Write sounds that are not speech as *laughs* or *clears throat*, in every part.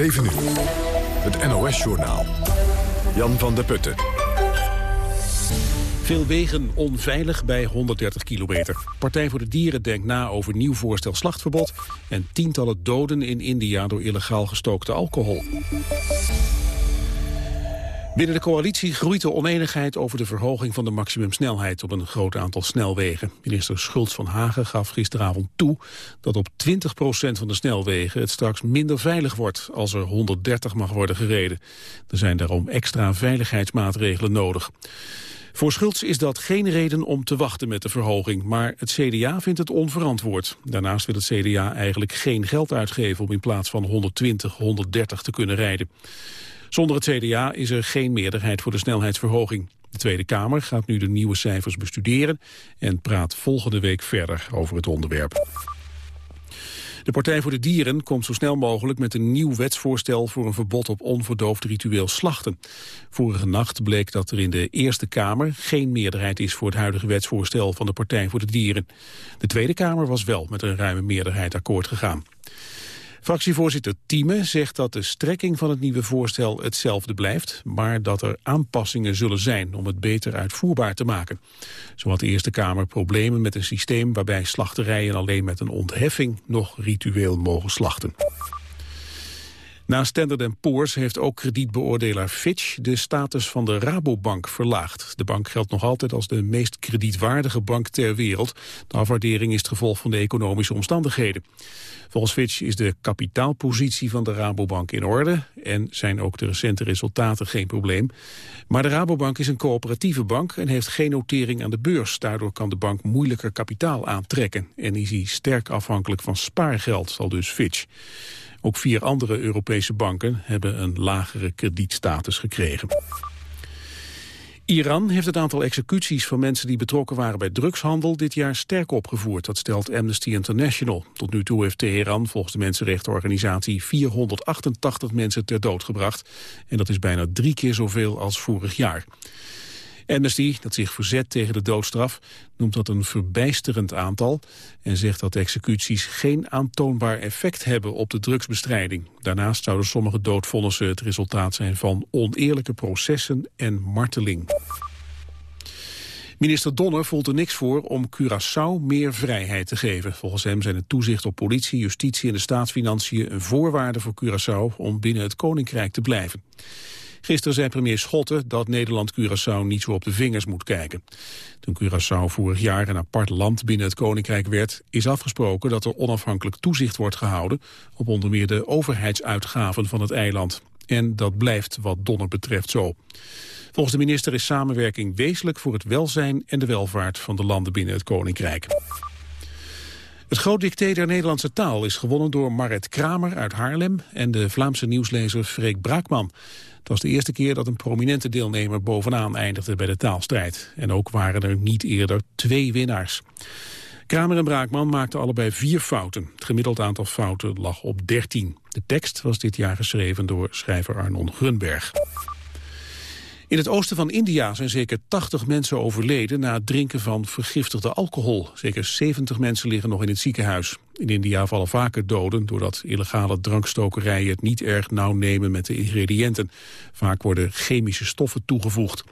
7 uur. Het NOS-journaal. Jan van der Putten. Veel wegen onveilig bij 130 kilometer. Partij voor de Dieren denkt na over nieuw voorstel slachtverbod... en tientallen doden in India door illegaal gestookte alcohol. Binnen de coalitie groeit de oneenigheid over de verhoging van de maximumsnelheid op een groot aantal snelwegen. Minister Schultz van Hagen gaf gisteravond toe dat op 20% van de snelwegen het straks minder veilig wordt als er 130 mag worden gereden. Er zijn daarom extra veiligheidsmaatregelen nodig. Voor Schultz is dat geen reden om te wachten met de verhoging, maar het CDA vindt het onverantwoord. Daarnaast wil het CDA eigenlijk geen geld uitgeven om in plaats van 120, 130 te kunnen rijden. Zonder het CDA is er geen meerderheid voor de snelheidsverhoging. De Tweede Kamer gaat nu de nieuwe cijfers bestuderen en praat volgende week verder over het onderwerp. De Partij voor de Dieren komt zo snel mogelijk met een nieuw wetsvoorstel voor een verbod op onverdoofd ritueel slachten. Vorige nacht bleek dat er in de Eerste Kamer geen meerderheid is voor het huidige wetsvoorstel van de Partij voor de Dieren. De Tweede Kamer was wel met een ruime meerderheid akkoord gegaan. Fractievoorzitter Thieme zegt dat de strekking van het nieuwe voorstel hetzelfde blijft, maar dat er aanpassingen zullen zijn om het beter uitvoerbaar te maken. Zo had de Eerste Kamer problemen met een systeem waarbij slachterijen alleen met een ontheffing nog ritueel mogen slachten. Na Standard Poor's heeft ook kredietbeoordelaar Fitch de status van de Rabobank verlaagd. De bank geldt nog altijd als de meest kredietwaardige bank ter wereld. De afwaardering is het gevolg van de economische omstandigheden. Volgens Fitch is de kapitaalpositie van de Rabobank in orde en zijn ook de recente resultaten geen probleem. Maar de Rabobank is een coöperatieve bank en heeft geen notering aan de beurs. Daardoor kan de bank moeilijker kapitaal aantrekken en is hij sterk afhankelijk van spaargeld, zal dus Fitch. Ook vier andere Europese banken hebben een lagere kredietstatus gekregen. Iran heeft het aantal executies van mensen die betrokken waren bij drugshandel dit jaar sterk opgevoerd, dat stelt Amnesty International. Tot nu toe heeft Teheran volgens de mensenrechtenorganisatie 488 mensen ter dood gebracht en dat is bijna drie keer zoveel als vorig jaar. Amnesty, dat zich verzet tegen de doodstraf, noemt dat een verbijsterend aantal en zegt dat executies geen aantoonbaar effect hebben op de drugsbestrijding. Daarnaast zouden sommige doodvonnissen het resultaat zijn van oneerlijke processen en marteling. Minister Donner voelt er niks voor om Curaçao meer vrijheid te geven. Volgens hem zijn het toezicht op politie, justitie en de staatsfinanciën een voorwaarde voor Curaçao om binnen het Koninkrijk te blijven. Gisteren zei premier Schotten dat Nederland Curaçao niet zo op de vingers moet kijken. Toen Curaçao vorig jaar een apart land binnen het Koninkrijk werd... is afgesproken dat er onafhankelijk toezicht wordt gehouden... op onder meer de overheidsuitgaven van het eiland. En dat blijft wat Donner betreft zo. Volgens de minister is samenwerking wezenlijk voor het welzijn en de welvaart van de landen binnen het Koninkrijk. Het groot dicté der Nederlandse taal is gewonnen door Maret Kramer uit Haarlem en de Vlaamse nieuwslezer Freek Braakman. Was de eerste keer dat een prominente deelnemer bovenaan eindigde bij de taalstrijd. En ook waren er niet eerder twee winnaars. Kramer en Braakman maakten allebei vier fouten. Het gemiddeld aantal fouten lag op 13. De tekst was dit jaar geschreven door schrijver Arnon Grunberg. In het oosten van India zijn zeker 80 mensen overleden na het drinken van vergiftigde alcohol. Zeker 70 mensen liggen nog in het ziekenhuis. In India vallen vaker doden doordat illegale drankstokerijen het niet erg nauw nemen met de ingrediënten. Vaak worden chemische stoffen toegevoegd.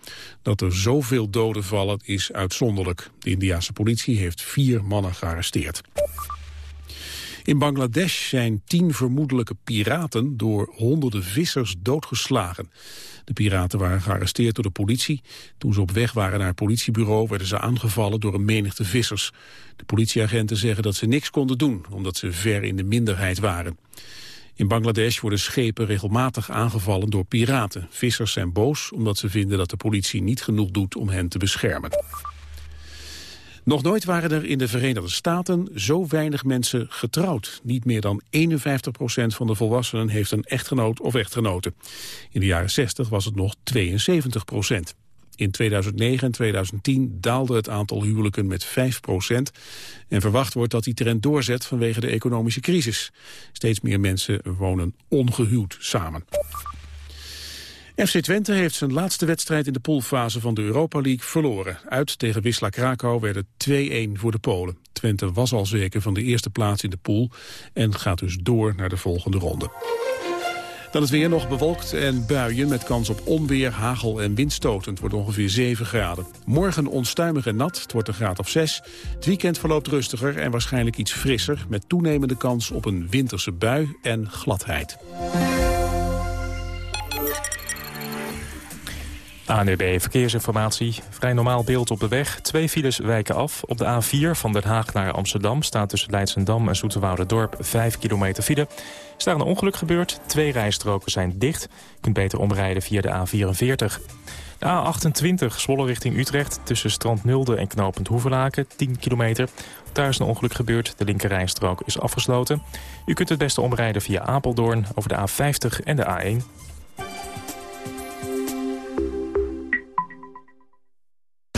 Dat er zoveel doden vallen is uitzonderlijk. De Indiase politie heeft vier mannen gearresteerd. In Bangladesh zijn tien vermoedelijke piraten door honderden vissers doodgeslagen. De piraten waren gearresteerd door de politie. Toen ze op weg waren naar het politiebureau werden ze aangevallen door een menigte vissers. De politieagenten zeggen dat ze niks konden doen, omdat ze ver in de minderheid waren. In Bangladesh worden schepen regelmatig aangevallen door piraten. Vissers zijn boos omdat ze vinden dat de politie niet genoeg doet om hen te beschermen. Nog nooit waren er in de Verenigde Staten zo weinig mensen getrouwd. Niet meer dan 51 procent van de volwassenen heeft een echtgenoot of echtgenote. In de jaren 60 was het nog 72 procent. In 2009 en 2010 daalde het aantal huwelijken met 5 procent. En verwacht wordt dat die trend doorzet vanwege de economische crisis. Steeds meer mensen wonen ongehuwd samen. FC Twente heeft zijn laatste wedstrijd in de poolfase van de Europa League verloren. Uit tegen Wisla Krakau werd het 2-1 voor de Polen. Twente was al zeker van de eerste plaats in de pool en gaat dus door naar de volgende ronde. Dan het weer nog bewolkt en buien met kans op onweer, hagel en windstoten. Het wordt ongeveer 7 graden. Morgen onstuimig en nat, het wordt een graad of 6. Het weekend verloopt rustiger en waarschijnlijk iets frisser... met toenemende kans op een winterse bui en gladheid. ANUB Verkeersinformatie. Vrij normaal beeld op de weg. Twee files wijken af. Op de A4 van Den Haag naar Amsterdam staat tussen Leidsendam en Dorp 5 kilometer file. Is daar een ongeluk gebeurd? Twee rijstroken zijn dicht. Je kunt beter omrijden via de A44. De A28 Zwolle richting Utrecht tussen Strand Nulde en knooppunt Hoevelaken 10 kilometer. Daar is een ongeluk gebeurd. De linkerrijstrook is afgesloten. U kunt het beste omrijden via Apeldoorn over de A50 en de A1.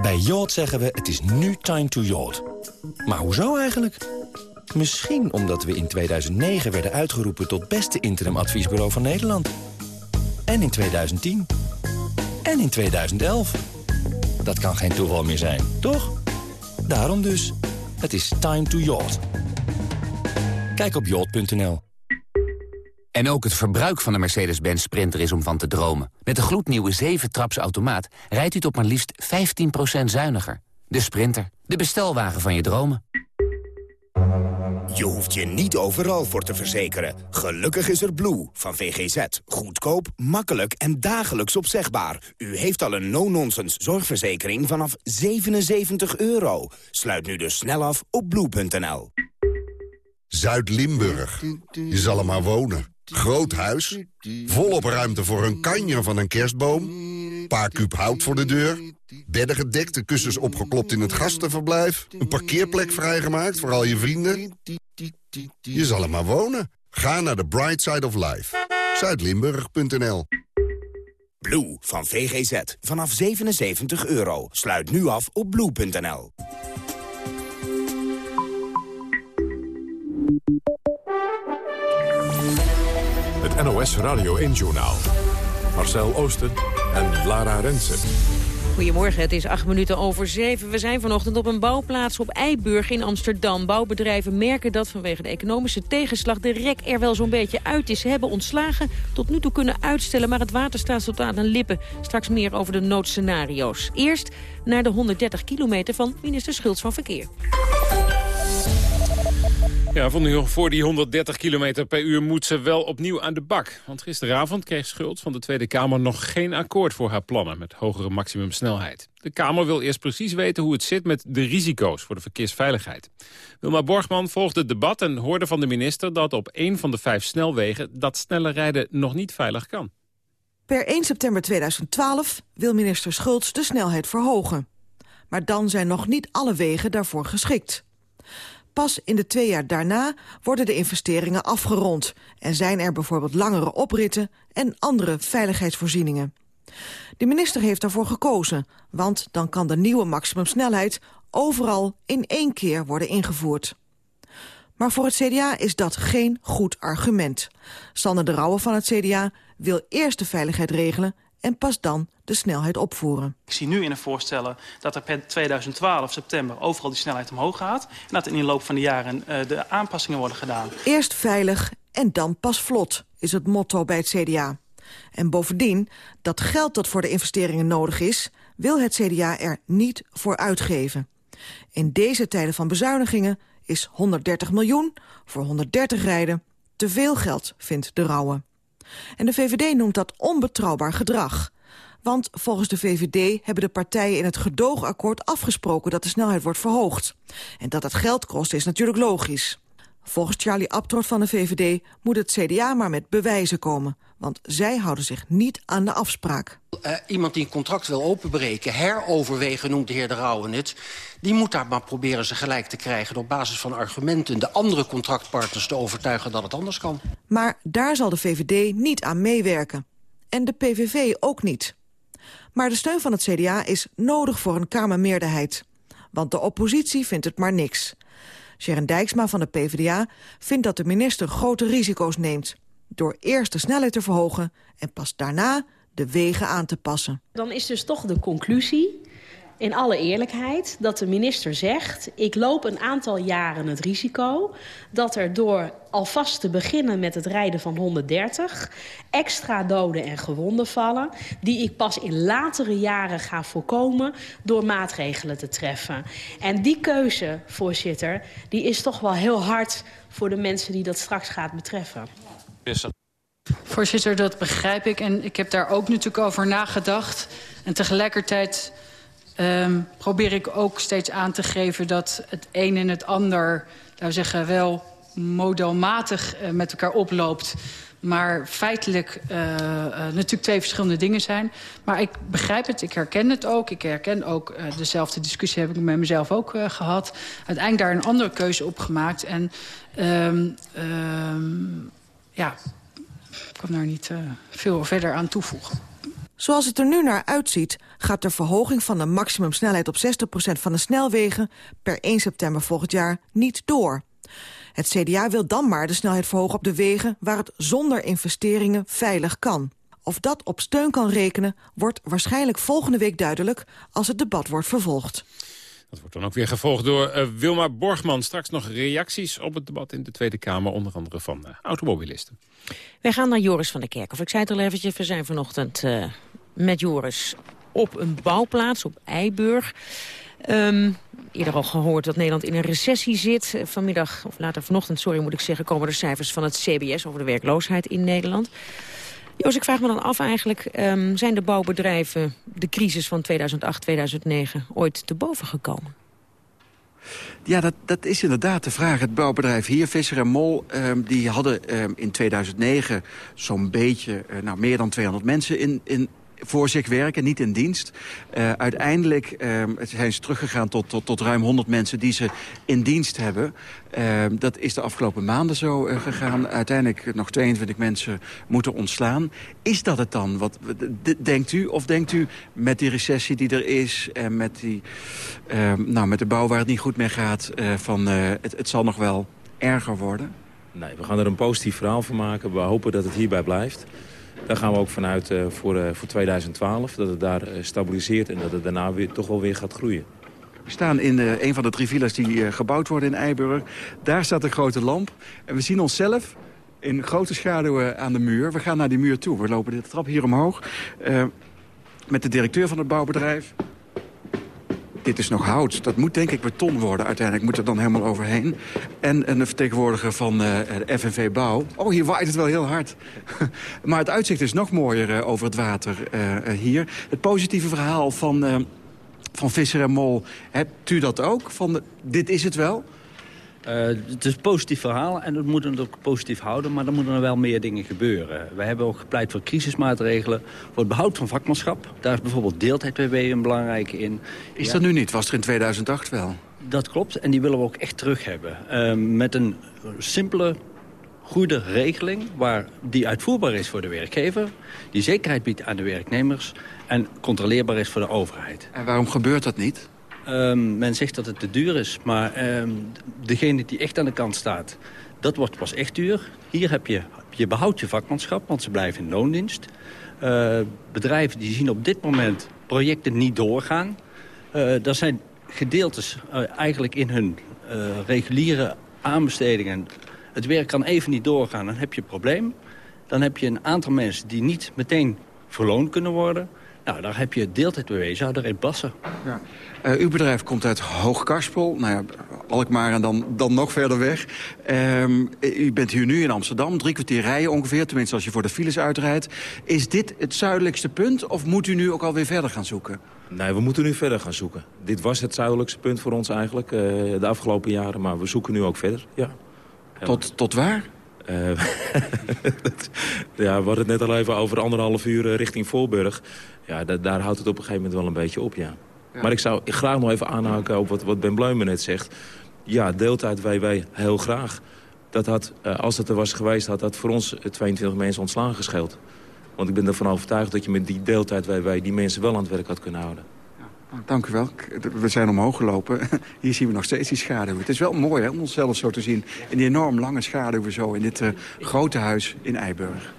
Bij Yacht zeggen we het is nu time to yacht. Maar hoezo eigenlijk? Misschien omdat we in 2009 werden uitgeroepen tot beste interimadviesbureau van Nederland. En in 2010. En in 2011. Dat kan geen toeval meer zijn, toch? Daarom dus. Het is time to yacht. Kijk op yacht.nl. En ook het verbruik van de Mercedes-Benz Sprinter is om van te dromen. Met de gloednieuwe 7-traps automaat rijdt u tot maar liefst 15% zuiniger. De Sprinter, de bestelwagen van je dromen. Je hoeft je niet overal voor te verzekeren. Gelukkig is er Blue van VGZ. Goedkoop, makkelijk en dagelijks opzegbaar. U heeft al een no-nonsense zorgverzekering vanaf 77 euro. Sluit nu dus snel af op blue.nl. Zuid-Limburg. Je zal er maar wonen. Groot huis, volop ruimte voor een kanjer van een kerstboom... paar kuub hout voor de deur, bedden gedekt, de kussens opgeklopt in het gastenverblijf... een parkeerplek vrijgemaakt voor al je vrienden. Je zal er maar wonen. Ga naar de Bright Side of Life. Zuidlimburg.nl Blue van VGZ. Vanaf 77 euro. Sluit nu af op blue.nl. NOS Radio 1-journaal. Marcel Oosten en Lara Rensen. Goedemorgen, het is acht minuten over zeven. We zijn vanochtend op een bouwplaats op Eiburg in Amsterdam. Bouwbedrijven merken dat vanwege de economische tegenslag... de rek er wel zo'n beetje uit is. Ze hebben ontslagen tot nu toe kunnen uitstellen... maar het water staat tot aan hun lippen. Straks meer over de noodscenario's. Eerst naar de 130 kilometer van minister Schultz van Verkeer. Ja, voor die 130 km per uur moet ze wel opnieuw aan de bak. Want gisteravond kreeg Schultz van de Tweede Kamer nog geen akkoord voor haar plannen met hogere maximumsnelheid. De Kamer wil eerst precies weten hoe het zit met de risico's voor de verkeersveiligheid. Wilma Borgman volgde het debat en hoorde van de minister dat op een van de vijf snelwegen dat snelle rijden nog niet veilig kan. Per 1 september 2012 wil minister Schultz de snelheid verhogen. Maar dan zijn nog niet alle wegen daarvoor geschikt. Pas in de twee jaar daarna worden de investeringen afgerond... en zijn er bijvoorbeeld langere opritten en andere veiligheidsvoorzieningen. De minister heeft daarvoor gekozen, want dan kan de nieuwe maximumsnelheid... overal in één keer worden ingevoerd. Maar voor het CDA is dat geen goed argument. Sanne de Rauwe van het CDA wil eerst de veiligheid regelen en pas dan de snelheid opvoeren. Ik zie nu in de voorstellen dat er per 2012 september overal die snelheid omhoog gaat... en dat in de loop van de jaren uh, de aanpassingen worden gedaan. Eerst veilig en dan pas vlot, is het motto bij het CDA. En bovendien, dat geld dat voor de investeringen nodig is... wil het CDA er niet voor uitgeven. In deze tijden van bezuinigingen is 130 miljoen voor 130 rijden te veel geld, vindt de Rauwe. En de VVD noemt dat onbetrouwbaar gedrag. Want volgens de VVD hebben de partijen in het gedoogakkoord afgesproken dat de snelheid wordt verhoogd. En dat het geld kost is natuurlijk logisch. Volgens Charlie Abtrot van de VVD moet het CDA maar met bewijzen komen. Want zij houden zich niet aan de afspraak. Uh, iemand die een contract wil openbreken, heroverwegen noemt de heer De Rauwen het... die moet daar maar proberen ze gelijk te krijgen... op basis van argumenten de andere contractpartners te overtuigen dat het anders kan. Maar daar zal de VVD niet aan meewerken. En de PVV ook niet. Maar de steun van het CDA is nodig voor een Kamermeerderheid. Want de oppositie vindt het maar niks. Sharon Dijksma van de PvdA vindt dat de minister grote risico's neemt. Door eerst de snelheid te verhogen en pas daarna de wegen aan te passen. Dan is dus toch de conclusie in alle eerlijkheid dat de minister zegt... ik loop een aantal jaren het risico dat er door alvast te beginnen met het rijden van 130... extra doden en gewonden vallen... die ik pas in latere jaren ga voorkomen door maatregelen te treffen. En die keuze, voorzitter, die is toch wel heel hard voor de mensen die dat straks gaat betreffen. Voorzitter, dat begrijp ik. En ik heb daar ook natuurlijk over nagedacht. En tegelijkertijd um, probeer ik ook steeds aan te geven dat het een en het ander... laten we zeggen, wel modelmatig uh, met elkaar oploopt maar feitelijk uh, uh, natuurlijk twee verschillende dingen zijn. Maar ik begrijp het, ik herken het ook. Ik herken ook dezelfde discussie heb ik met mezelf ook gehad. Uiteindelijk daar een andere keuze op gemaakt. En um, um, ja, ik kan daar niet veel verder aan toevoegen. Zoals het er nu naar uitziet, gaat de verhoging van de maximumsnelheid op 60% van de snelwegen per 1 september volgend jaar niet door. Het CDA wil dan maar de snelheid verhogen op de wegen waar het zonder investeringen veilig kan. Of dat op steun kan rekenen, wordt waarschijnlijk volgende week duidelijk als het debat wordt vervolgd. Dat wordt dan ook weer gevolgd door uh, Wilma Borgman. Straks nog reacties op het debat in de Tweede Kamer, onder andere van uh, automobilisten. Wij gaan naar Joris van der Kerkhof. Ik zei het al eventjes, we zijn vanochtend uh, met Joris op een bouwplaats op Eiburg. Um, eerder al gehoord dat Nederland in een recessie zit. Vanmiddag, of later vanochtend, sorry moet ik zeggen... komen de cijfers van het CBS over de werkloosheid in Nederland. Joost, ik vraag me dan af eigenlijk... Um, zijn de bouwbedrijven de crisis van 2008, 2009 ooit te boven gekomen? Ja, dat, dat is inderdaad de vraag. Het bouwbedrijf hier, Visser en Mol, um, die hadden um, in 2009 zo'n beetje uh, nou, meer dan 200 mensen in, in voor zich werken, niet in dienst. Uh, uiteindelijk uh, zijn ze teruggegaan tot, tot, tot ruim 100 mensen die ze in dienst hebben. Uh, dat is de afgelopen maanden zo uh, gegaan. Uiteindelijk nog 22 mensen moeten ontslaan. Is dat het dan? Wat denkt u? Of denkt u met die recessie die er is... en met, die, nou, met de bouw waar het niet goed mee gaat... van het, het zal nog wel erger worden? Nee, we gaan er een positief verhaal van maken. We hopen dat het hierbij blijft. Daar gaan we ook vanuit uh, voor, uh, voor 2012. Dat het daar uh, stabiliseert en dat het daarna weer, toch wel weer gaat groeien. We staan in een van de drie villas die gebouwd worden in Eiburg. Daar staat een grote lamp. En we zien onszelf in grote schaduwen aan de muur. We gaan naar die muur toe. We lopen de trap hier omhoog. met de directeur van het bouwbedrijf dit is nog hout. Dat moet denk ik beton worden. Uiteindelijk moet er dan helemaal overheen. En een vertegenwoordiger van de FNV Bouw. Oh, hier waait het wel heel hard. *laughs* maar het uitzicht is nog mooier uh, over het water uh, hier. Het positieve verhaal van, van Visser en Mol. Hebt u dat ook? Van dit is het wel? Uh, het is een positief verhaal en we moeten het ook positief houden, maar dan moeten er wel meer dingen gebeuren. Wij hebben ook gepleit voor crisismaatregelen, voor het behoud van vakmanschap. Daar is bijvoorbeeld deeltijd-WW een belangrijke in. Is ja. dat nu niet? Was er in 2008 wel? Dat klopt en die willen we ook echt terug hebben. Uh, met een simpele, goede regeling waar die uitvoerbaar is voor de werkgever, die zekerheid biedt aan de werknemers en controleerbaar is voor de overheid. En waarom gebeurt dat niet? Um, men zegt dat het te duur is, maar um, degene die echt aan de kant staat... dat wordt pas echt duur. Hier heb je, je behoudt je vakmanschap, want ze blijven in loondienst. Uh, bedrijven die zien op dit moment projecten niet doorgaan. Uh, zijn gedeeltes uh, eigenlijk in hun reguliere aanbestedingen... het werk kan even niet doorgaan, dan heb je een probleem. Dan heb je een aantal mensen die niet meteen verloond kunnen worden... Nou, daar heb je deeltijd bewezen, zou erin passen. Ja. Uh, uw bedrijf komt uit Hoogkarspel, nou ja, Alkmaar en dan, dan nog verder weg. Um, u bent hier nu in Amsterdam, drie kwartier rijden ongeveer... tenminste als je voor de files uitrijdt. Is dit het zuidelijkste punt of moet u nu ook alweer verder gaan zoeken? Nee, we moeten nu verder gaan zoeken. Dit was het zuidelijkste punt voor ons eigenlijk uh, de afgelopen jaren... maar we zoeken nu ook verder, ja. Tot, tot waar? Uh, *laughs* ja, we hadden het net al even over anderhalf uur richting Voorburg. Ja, daar houdt het op een gegeven moment wel een beetje op, ja. Maar ik zou graag nog even aanhaken op wat, wat Ben Bluimen net zegt. Ja, deeltijd wij, wij heel graag. Dat had, uh, als het er was geweest, had dat voor ons 22 mensen ontslagen gescheeld. Want ik ben ervan overtuigd dat je met die deeltijd wij, wij die mensen wel aan het werk had kunnen houden. Ja, dank u wel. We zijn omhoog gelopen. *laughs* Hier zien we nog steeds die schaduw. Het is wel mooi hè, om onszelf zo te zien. In die enorm lange schaduw zo in dit uh, grote huis in Eiburg.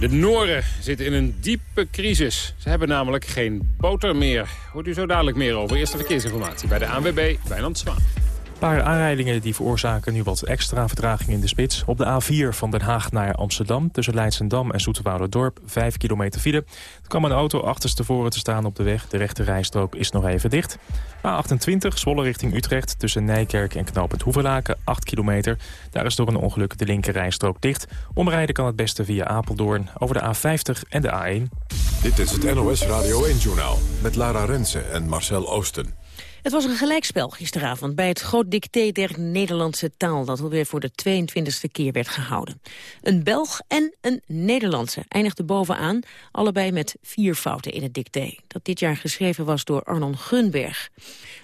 De Noren zitten in een diepe crisis. Ze hebben namelijk geen boter meer. Hoort u zo dadelijk meer over. Eerste verkeersinformatie bij de ANWB, Wijnand Zwaan. Paar aanrijdingen die veroorzaken nu wat extra vertraging in de spits. Op de A4 van Den Haag naar Amsterdam tussen Leidsendam en Dorp 5 kilometer file. Er kwam een auto achterstevoren te staan op de weg. De rechte rijstrook is nog even dicht. A28 Zwolle richting Utrecht tussen Nijkerk en Knopend Hoevelaken 8 kilometer. Daar is door een ongeluk de linker rijstrook dicht. Omrijden kan het beste via Apeldoorn over de A50 en de A1. Dit is het NOS Radio 1-journaal met Lara Rensen en Marcel Oosten. Het was een gelijkspel gisteravond bij het groot dicté der Nederlandse taal... dat alweer voor de 22e keer werd gehouden. Een Belg en een Nederlandse eindigden bovenaan... allebei met vier fouten in het dicté... dat dit jaar geschreven was door Arnon Gunberg.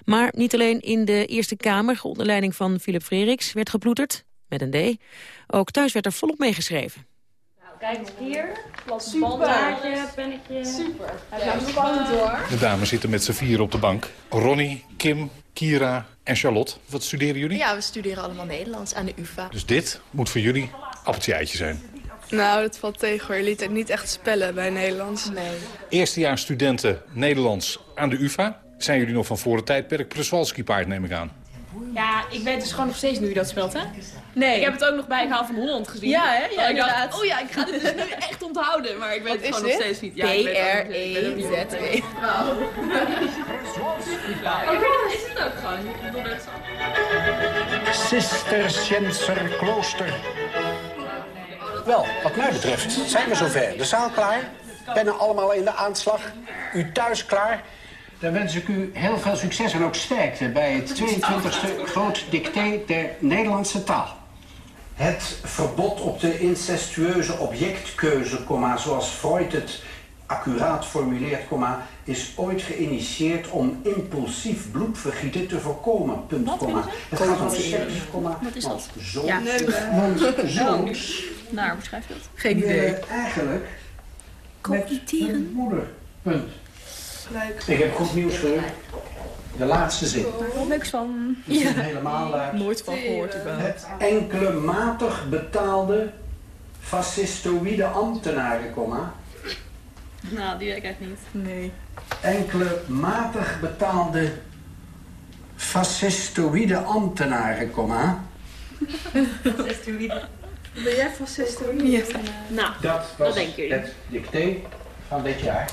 Maar niet alleen in de Eerste Kamer... onder leiding van Philip Freriks werd geploeterd, met een D. Ook thuis werd er volop meegeschreven. Kijk eens hier. Super. pennetje. Super. Ja, spannend hoor. De dames zitten met z'n vier op de bank. Ronnie, Kim, Kira en Charlotte. Wat studeren jullie? Ja, we studeren allemaal Nederlands aan de UvA. Dus dit moet voor jullie appeltje eitje zijn? Nou, dat valt tegen hoor. Je liet het niet echt spellen bij Nederlands. Nee. Eerstejaars studenten Nederlands aan de UvA. Zijn jullie nog van voor het tijdperk Przewalski paard, neem ik aan? Ja, ik weet dus gewoon nog steeds nu dat speelt, hè? Nee. Ik heb het ook nog bij Haal van Holland gezien. Ja, hè? Ja, oh, dacht, oh ja, ik ga dit dus nu *laughs* echt onthouden. Maar ik weet het gewoon nog steeds niet. Ja, P-R-E-Z-E. E. Wow. Oh, is het ook gewoon? Cisterciënser klooster. Wel, wat mij betreft zijn we zover. De zaal klaar, pennen allemaal in de aanslag. U thuis klaar. Dan wens ik u heel veel succes en ook sterkte bij het 22e groot dicté der Nederlandse taal. Het verbod op de incestueuze objectkeuze, zoals Freud het accuraat formuleert, is ooit geïnitieerd om impulsief bloedvergieten te voorkomen. Punt, Het gaat om seks, Wat is dat? Zo. Ja. Want zoons... Nou, beschrijf dat. Geen idee. Eigenlijk... Committeren. moeder. Punt. Leuk. Ik heb goed nieuws voor u. De laatste zin. Daar niks van. Ja. helemaal leuk. Nooit van gehoord. Het enkele matig betaalde fascistoïde ambtenaren, komma. Nou, die weet ik echt niet. Nee. Enkele matig betaalde fascistoïde ambtenaren, komma. fascistoïde. Ben jij fascistoïde? Ja. Nou, dat was het dicté van dit jaar.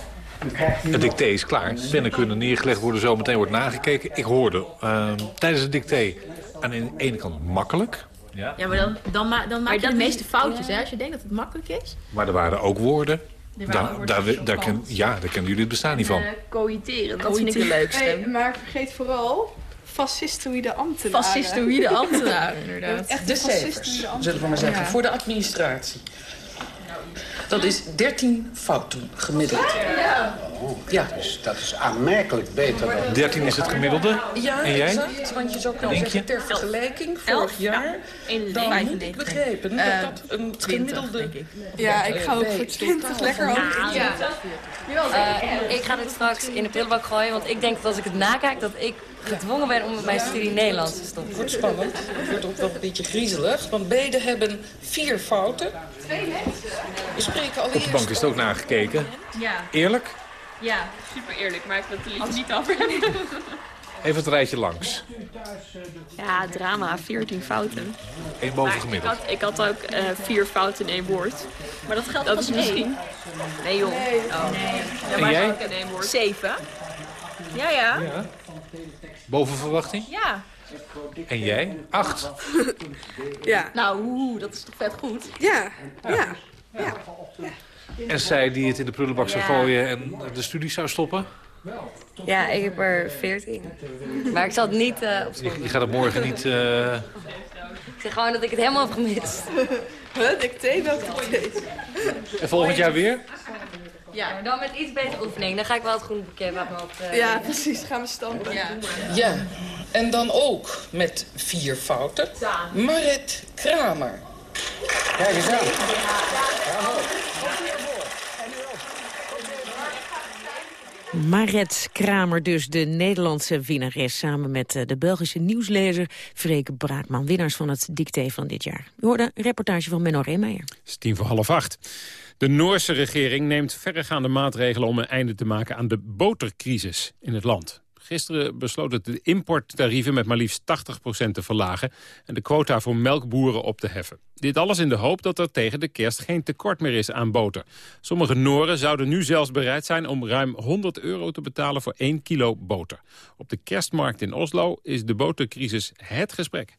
Het dicté is klaar. Pennen kunnen neergelegd worden, zo meteen wordt nagekeken. Ik hoorde uh, tijdens het dicté aan de ene kant makkelijk. Ja, ja maar dan, dan, ma dan maak je de meeste foutjes, hè, als je denkt dat het makkelijk is. Maar er waren ook woorden. Daar, daar, daar ken, ja, daar kennen jullie het bestaan niet van. Uh, coïteren, dat vind ik het leukste. Hey, maar vergeet vooral fascistoïde ambtenaren. Fascistoïde *laughs* ambtenaren, inderdaad. Echt de fascistoïde ambtenaren. Zullen we maar zeggen, voor de administratie. Dat is 13 fouten gemiddeld. Ja. Oh, ja. Dus dat is aanmerkelijk beter dan... 13 is het gemiddelde? Ja, en jij? exact. Want je zou kunnen zeggen, ter vergelijking, vorig jaar... Ja. Dan moet ik begrijpen uh, dat dat een gemiddelde... Ja, ik ga ook voor 20 lekker hoog. Ja. Uh, ik ga dit straks in de prullenbak gooien, want ik denk dat als ik het nakijk... dat ik gedwongen ben om mijn studie Nederlands te stoppen. Het wordt spannend. Het wordt ook wel een beetje griezelig. Want beide hebben vier fouten. Twee We spreken allereerst... Op de bank is het ook nagekeken. Ja. Eerlijk? Ja, super eerlijk. Maar ik wil het er liever niet over hebben. Even het rijtje langs. Ja, drama, 14 fouten. Eén boven gemiddeld. Ik had, ik had ook eh, vier fouten in één woord. Maar dat geldt Dat pas is misschien... Nee joh. Nee. Oh. Ja, En maar jij? ook in één woord. Zeven. Ja, ja. Ja. Boven verwachting? Ja. En jij? Acht. *laughs* Ja. Nou, oeh, dat is toch vet goed? Ja, ja. ja. En zij die het in de prullenbak zou Ja. gooien en de studie zou stoppen? Ja, ik heb er 14. Maar ik zal het niet eh, op school Je, doen. je gaat het morgen niet... eh, Ik zeg gewoon dat ik het helemaal heb gemist. *laughs* Huh, dicté? Welke dicté? En volgend jaar weer? Ja, maar dan met iets betere oefening. Dan ga ik wel het groene boekje hebben op de... Ja, precies. Gaan we stampen. Ja. Ja, en dan ook met vier fouten. Marit Kramer. Kijk eens aan. Maret Kramer dus, de Nederlandse winnares... samen met eh, de Belgische nieuwslezer Freke Braakman. Winnaars van het dicté van dit jaar. U hoorde een reportage van Menno Reemeijer. Het is tien voor half acht. De Noorse regering neemt verregaande maatregelen om een einde te maken aan de botercrisis in het land. Gisteren besloot het de importtarieven met maar liefst 80% te verlagen... en de quota voor melkboeren op te heffen. Dit alles in de hoop dat er tegen de kerst geen tekort meer is aan boter. Sommige Noren zouden nu zelfs bereid zijn om ruim 100 euro te betalen voor 1 kilo boter. Op de kerstmarkt in Oslo is de botercrisis het gesprek.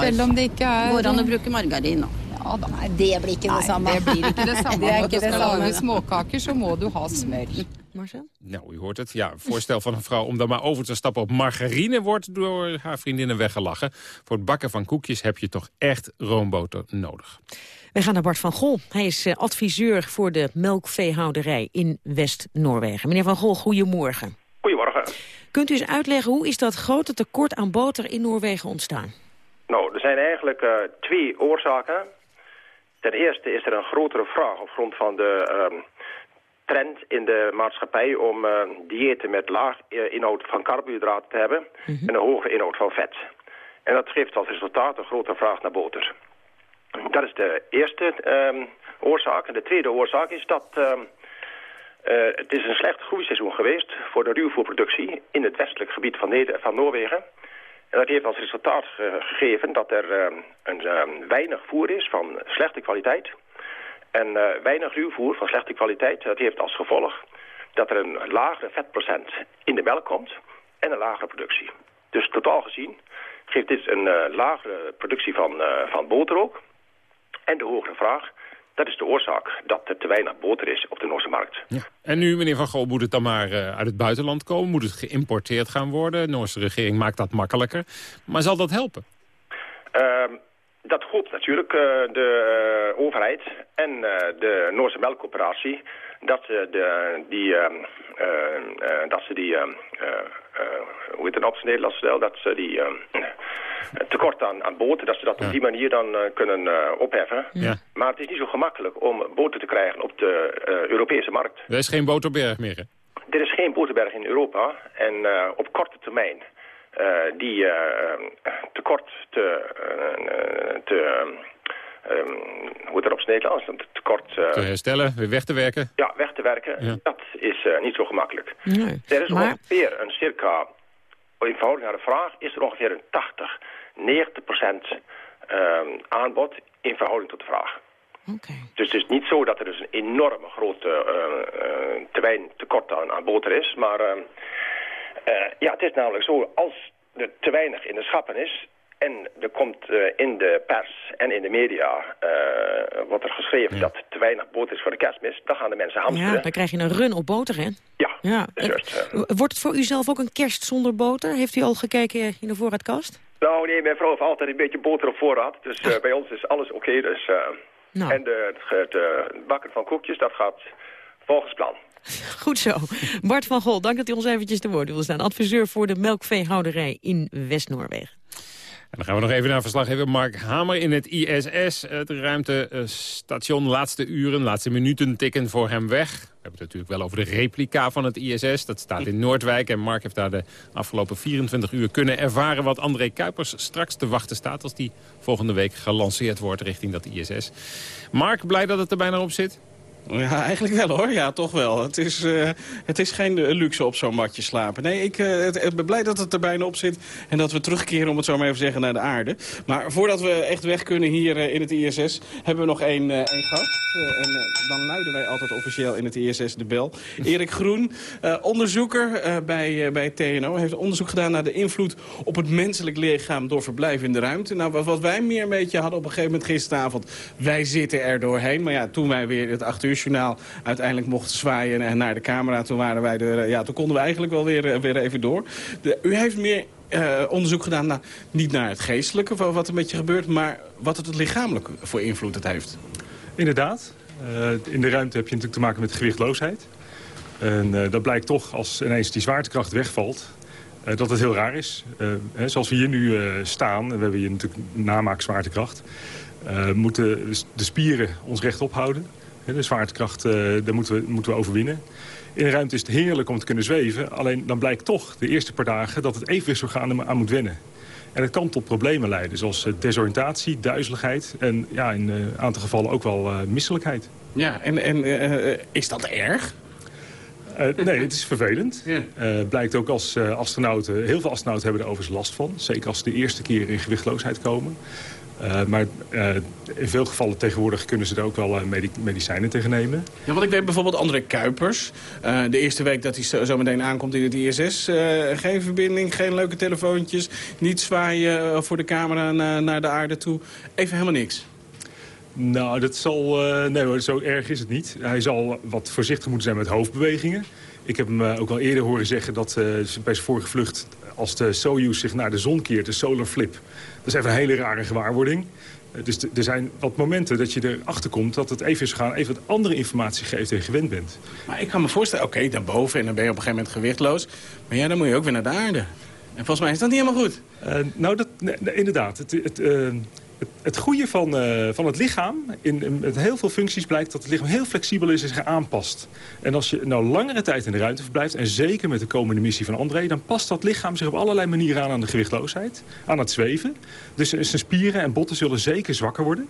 Selv om det ikke er Går an å bruke margarin. Ja da. Nei, det blir ikke det samme. Det blir ikke det *laughs* samme. Det er Når ikke du det skal samme. lage småkaker, så må du ha smør. Marcel? Nou, u hoort het. Ja, voorstel van een vrouw om dan maar over te stappen op margarine... wordt door haar vriendinnen weggelachen. Voor het bakken van koekjes heb je toch echt roomboter nodig. We gaan naar Bart van Gol. Hij is eh, adviseur voor de melkveehouderij in West-Noorwegen. Meneer van Gol, goedemorgen. Goedemorgen. Kunt u eens uitleggen hoe is dat grote tekort aan boter in Noorwegen ontstaan? Nou, er zijn eigenlijk eh, twee oorzaken. Ten eerste is er een grotere vraag op grond van de ehm, trend in de maatschappij om eh, diëten met laag eh, inhoud van carbohydraten te hebben en een hoge inhoud van vet. En dat geeft als resultaat een grotere vraag naar boter. Dat is de eerste ehm, oorzaak. En de tweede oorzaak is dat ehm, eh, het is een slecht groeiseizoen geweest voor de ruwvoerproductie in het westelijk gebied van, Neder van Noorwegen. Dat heeft als resultaat ge- gegeven dat er ehm, een, ehm, weinig voer is van slechte kwaliteit. En eh, weinig ruwvoer van slechte kwaliteit, dat heeft als gevolg dat er een lagere vetprocent in de melk komt en een lagere productie. Dus totaal gezien geeft dit een eh, lagere productie van, eh, van boter ook. En de hogere vraag, dat is de oorzaak dat er te weinig boter is op de Noorse markt. En nu, meneer Van Gol, moet het dan maar eh, uit het buitenland komen? Moet het geïmporteerd gaan worden? De Noorse regering maakt dat makkelijker. Maar zal dat helpen? Ehm, dat hoopt natuurlijk eh, de eh, overheid en de Noorse melkcoöperatie dat ze de, die, ehm, eh, eh, dat ze die, ehm, eh, hoe heet het op zijn Nederlands dat ze die ehm, tekort aan, aan boter, dat ze dat op die manier dan kunnen eh, opheffen. Ja. Maar het is niet zo gemakkelijk om boter te krijgen op de Europese markt. Er is geen boterberg meer, hè? Er is geen boterberg in Europa en op korte termijn eh, die tekort te, te eh, eh, hoe heet dat op zijn Nederlands, dat tekort Te herstellen, weer weg te werken. ja, weg te werken, Ja. dat is eh, niet zo gemakkelijk. Nee. Er is Maar- ongeveer een circa, in verhouding naar de vraag, is er ongeveer een 80, 90 procent ehm, aanbod in verhouding tot de vraag. Dus het is niet zo dat er dus een enorme grote eh, eh, terrein tekort aan, aan boter is. Maar ehm, eh, ja, het is namelijk zo, als er te weinig in de schappen is... en er komt eh, in de pers en in de media eh, wordt er geschreven dat te weinig boter is voor de kerstmis... dan gaan de mensen hamsteren. Ja, dan krijg je een run op boter, hè? Ja, ja. Eh, Wordt het voor u zelf ook een kerst zonder boter? Heeft u al gekeken in de voorraadkast? Nou nee, mijn vrouw heeft altijd een beetje boter op voorraad. Dus eh, bij ons is alles oké. dus, eh, Nou. En de, het eh, bakken van koekjes, dat gaat volgens plan. *laughs* Goed zo. Bart van Gol, dank dat u ons eventjes te woord wilde staan. Adviseur voor de melkveehouderij in West-Noorwegen. En dan gaan we nog even naar verslaggever Mark Hamer in het ISS. Het ruimtestation, laatste uren, laatste minuten tikken voor hem weg. We hebben het natuurlijk wel over de replica van het ISS. Dat staat in Noordwijk en Mark heeft daar de afgelopen 24 uur kunnen ervaren... wat André Kuipers straks te wachten staat als die volgende week gelanceerd wordt richting dat ISS. Mark, blij dat het er bijna op zit? Ja, eigenlijk wel hoor. Ja, toch wel. Het is, uh, het is geen luxe op zo'n matje slapen. Nee, ik uh, ben blij dat het er bijna op zit. En dat we terugkeren, om het zo maar even zeggen, naar de aarde. Maar voordat we echt weg kunnen hier in het ISS... hebben we nog één, één gast. en dan luiden wij altijd officieel in het ISS de bel. Erik Groen, onderzoeker bij, bij TNO. heeft onderzoek gedaan naar de invloed op het menselijk lichaam... door verblijf in de ruimte. Nou, wat wij meer een beetje hadden op een gegeven moment gisteravond... wij zitten er doorheen. Maar ja, toen wij weer het acht uur journaal uiteindelijk mochten zwaaien en naar de camera. Toen, waren wij er, ja, toen konden we eigenlijk wel weer, weer even door. U heeft meer onderzoek gedaan, naar, niet naar het geestelijke, wat er met je gebeurt... maar wat het, het lichamelijk voor invloed het heeft. Inderdaad. In de ruimte heb je natuurlijk te maken met gewichtloosheid. En dat blijkt toch, als ineens die zwaartekracht wegvalt... dat het heel raar is. Hè, zoals we hier nu staan, we hebben hier natuurlijk namaak zwaartekracht... moeten de spieren ons rechtop houden. De zwaartekracht, uh, daar moeten we, moeten we overwinnen. In de ruimte is het heerlijk om te kunnen zweven. Alleen dan blijkt toch de eerste paar dagen dat het evenwichtsorgaan aan moet wennen. En dat kan tot problemen leiden, zoals eh, desoriëntatie, duizeligheid... en ja, in een aantal gevallen ook wel uh, misselijkheid. Ja, en, en uh, is dat erg? Uh, nee, het is vervelend. Yeah. blijkt ook als astronauten... Heel veel astronauten hebben er overigens last van. Zeker als ze de eerste keer in gewichtloosheid komen. Uh, maar uh, in veel gevallen tegenwoordig kunnen ze er ook wel uh, medicijnen tegen nemen. Ja, want ik weet bijvoorbeeld André Kuipers. de eerste week dat hij zo, zo, meteen aankomt in het ISS. geen verbinding, geen leuke telefoontjes. Niet zwaaien voor de camera naar de aarde toe. Even helemaal niks. Nou, dat zal... nee hoor, zo erg is het niet. Hij zal wat voorzichtig moeten zijn met hoofdbewegingen. Ik heb hem ook al eerder horen zeggen dat bij zijn vorige vlucht... als de Soyuz zich naar de zon keert, de solar flip dat is even een hele rare gewaarwording. Eh, dus er zijn wat momenten dat je erachter komt dat het even is gaan even wat andere informatie geeft dan je gewend bent. Maar ik kan me voorstellen, oké, okay, daarboven en dan ben je op een gegeven moment gewichtloos. Maar ja, dan moet je ook weer naar de aarde. En volgens mij is dat niet helemaal goed. Uh, nou, dat, nee, inderdaad. Het, het, uh, het, het goede van, uh, van het lichaam, in, in, met heel veel functies blijkt dat het lichaam heel flexibel is en zich aanpast. En als je nou langere tijd in de ruimte verblijft, en zeker met de komende missie van André, dan past dat lichaam zich op allerlei manieren aan aan de gewichtloosheid, aan het zweven. Dus zijn spieren en botten zullen zeker zwakker worden.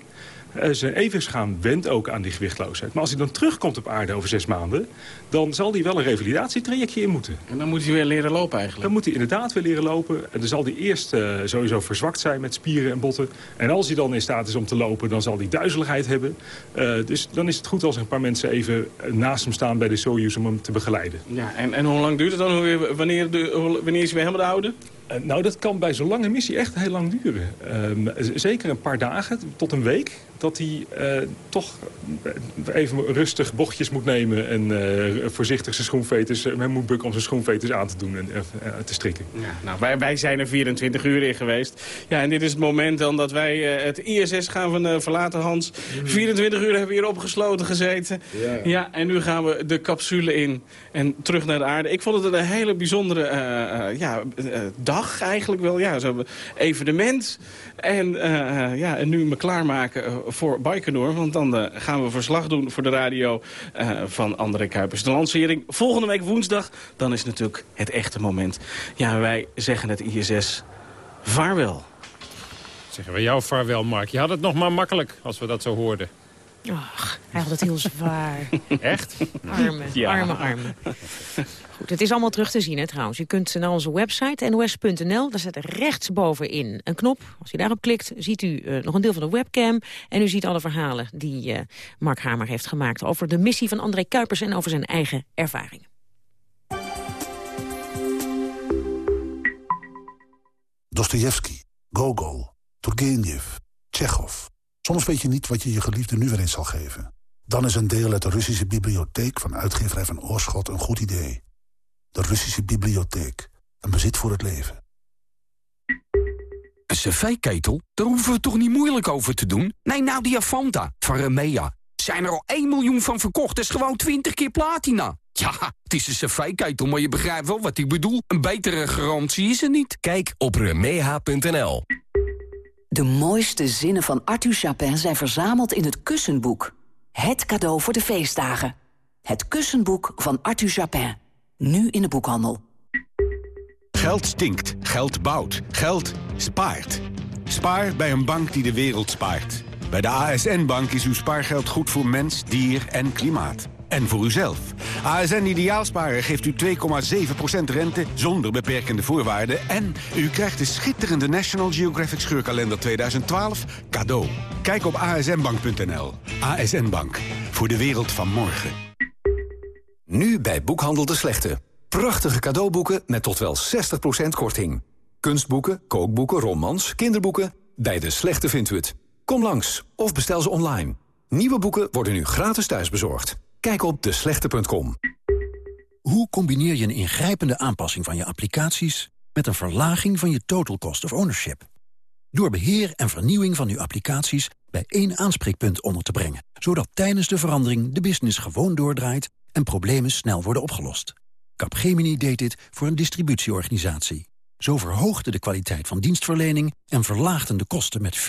Uh, zijn evenwichtsschaam wendt ook aan die gewichtloosheid. Maar als hij dan terugkomt op aarde over zes maanden... dan zal hij wel een revalidatietrajectje in moeten. En dan moet hij weer leren lopen eigenlijk? Dan moet hij inderdaad weer leren lopen. En dan zal hij eerst uh, sowieso verzwakt zijn met spieren en botten. En als hij dan in staat is om te lopen, dan zal hij duizeligheid hebben. Uh, dus dan is het goed als er een paar mensen even naast hem staan bij de Soyuz om hem te begeleiden. Ja, en, en hoe lang duurt het dan? Wanneer, de, wanneer is hij weer helemaal de oude? Nou, dat kan bij zo'n lange missie echt heel lang duren. Uh, zeker een paar dagen tot een week dat hij uh, toch even rustig bochtjes moet nemen... en uh, voorzichtig zijn schoenveters, uh, moet bukken om zijn schoenveters aan te doen en te strikken. Ja, nou, wij, wij zijn er 24 uur in geweest. Ja, en dit is het moment dan dat wij het ISS gaan van, verlaten, Hans. 24 uur hebben we hier opgesloten gezeten. Ja. ja, en nu gaan we de capsule in en terug naar de aarde. Ik vond het een hele bijzondere ja, dag eigenlijk wel. Ja, zo'n evenement. En, ja, en nu me klaarmaken voor Baikonur. Want dan gaan we verslag doen voor de radio van André Kuipers. De lancering volgende week woensdag. Dan is natuurlijk het echte moment. Ja, wij zeggen het ISS vaarwel. Zeggen we jou vaarwel, Mark. Je had het nog maar makkelijk als we dat zo hoorden. Ach, hij had het heel zwaar. *laughs* Echt? Arme, ja. arme, arme. Goed, het is allemaal terug te zien hè, trouwens. Je kunt naar onze website nos.nl, daar staat rechtsbovenin een knop. Als u daarop klikt, ziet u uh, nog een deel van de webcam. En u ziet alle verhalen die uh, Mark Hamer heeft gemaakt... over de missie van André Kuipers en over zijn eigen ervaringen. Dostoevsky, Gogol, Turgenev, Tsjechov. Soms weet je niet wat je je geliefde nu weer eens zal geven. Dan is een deel uit de Russische bibliotheek van uitgeverij van Oorschot een goed idee. De Russische bibliotheek. Een bezit voor het leven. Een cv-ketel? Daar hoeven we toch niet moeilijk over te doen? Nee, nou die Avanta van Remea. Zijn er al 1 miljoen van verkocht, dat is gewoon 20 keer platina. Ja, het is een cv-ketel, maar je begrijpt wel wat ik bedoel. Een betere garantie is er niet. Kijk op remeha.nl De mooiste zinnen van Arthur Chapin zijn verzameld in het Kussenboek. Het cadeau voor de feestdagen. Het Kussenboek van Arthur Chapin. Nu in de boekhandel. Geld stinkt, geld bouwt, geld spaart. Spaar bij een bank die de wereld spaart. Bij de ASN-bank is uw spaargeld goed voor mens, dier en klimaat. En voor uzelf. ASN Ideaalsparen geeft u 2,7% rente zonder beperkende voorwaarden. En u krijgt de schitterende National Geographic Scheurkalender 2012 cadeau. Kijk op asnbank.nl. ASN Bank. Voor de wereld van morgen. Nu bij Boekhandel de Slechte. Prachtige cadeauboeken met tot wel 60% korting. Kunstboeken, kookboeken, romans, kinderboeken. Bij de Slechte vindt u het. Kom langs of bestel ze online. Nieuwe boeken worden nu gratis thuisbezorgd. Kijk op deslechte.com. Hoe combineer je een ingrijpende aanpassing van je applicaties... met een verlaging van je total cost of ownership? Door beheer en vernieuwing van uw applicaties bij één aanspreekpunt onder te brengen... zodat tijdens de verandering de business gewoon doordraait... en problemen snel worden opgelost. Capgemini deed dit voor een distributieorganisatie. Zo verhoogde de kwaliteit van dienstverlening en verlaagden de kosten met 40%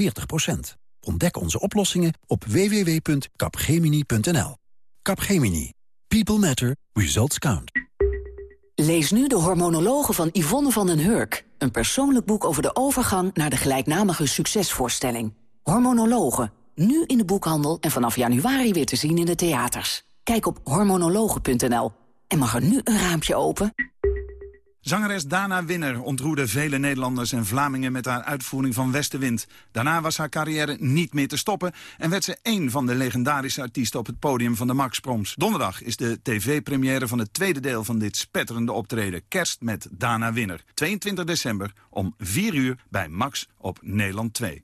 Ontdek onze oplossingen op www.capgemini.nl. Capgemini. People matter. Results count. Lees nu de hormonologen van Yvonne van den Hurk. Een persoonlijk boek over de overgang naar de gelijknamige succesvoorstelling. Hormonologen. Nu in de boekhandel en vanaf januari weer te zien in de theaters. Kijk op hormonologen.nl. En mag er nu een raampje open? Zangeres Dana Winner ontroerde vele Nederlanders en Vlamingen met haar uitvoering van Westenwind. Daarna was haar carrière niet meer te stoppen en werd ze één van de legendarische artiesten op het podium van de Max Proms. Donderdag is de tv-première van het tweede deel van dit spetterende optreden. Kerst met Dana Winner. 22 december om 4 uur bij Max op Nederland 2.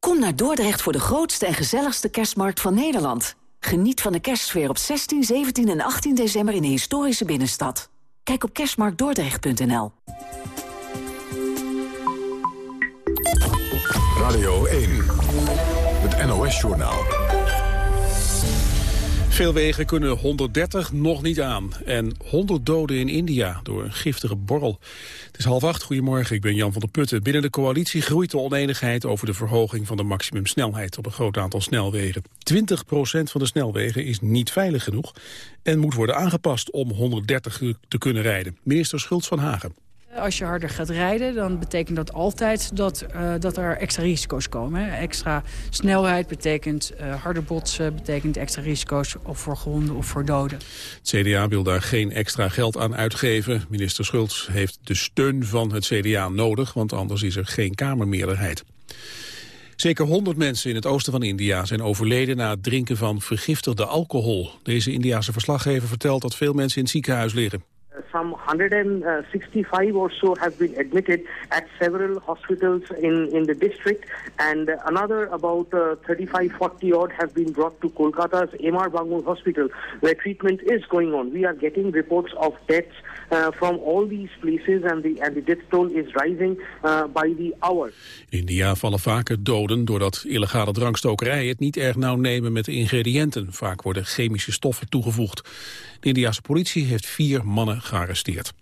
Kom naar Dordrecht voor de grootste en gezelligste kerstmarkt van Nederland. Geniet van de kerstsfeer op 16, 17 en 18 december in de historische binnenstad. Kijk op kerstmarktdordrecht.nl. Radio 1, het NOS-journaal. Veel wegen kunnen 130 nog niet aan. En 100 doden in India door een giftige borrel. Het is half acht. Goedemorgen, ik ben Jan van der Putten. Binnen de coalitie groeit de oneenigheid over de verhoging van de maximumsnelheid op een groot aantal snelwegen. 20% van de snelwegen is niet veilig genoeg en moet worden aangepast om 130 te kunnen rijden. Minister Schultz van Hagen. Als je harder gaat rijden, dan betekent dat altijd dat, uh, dat er extra risico's komen. Extra snelheid betekent uh, harder botsen, betekent extra risico's of voor gewonden of voor doden. Het CDA wil daar geen extra geld aan uitgeven. Minister Schultz heeft de steun van het CDA nodig, want anders is er geen Kamermeerderheid. Zeker 100 mensen in het oosten van India zijn overleden na het drinken van vergiftigde alcohol. Deze Indiase verslaggever vertelt dat veel mensen in het ziekenhuis liggen. Some 165 or so have been admitted at several hospitals in, in the district and another about uh, 35, 40 odd have been brought to Kolkata's MR Bangalore Hospital where treatment is going on. We are getting reports of deaths from all these places and the, the death toll is rising uh, by the hour. In India vallen vaker doden doordat illegale drankstokerij het niet erg nauw nemen met de ingrediënten. Vaak worden chemische stoffen toegevoegd. De Indiase politie heeft vier mannen gearresteerd.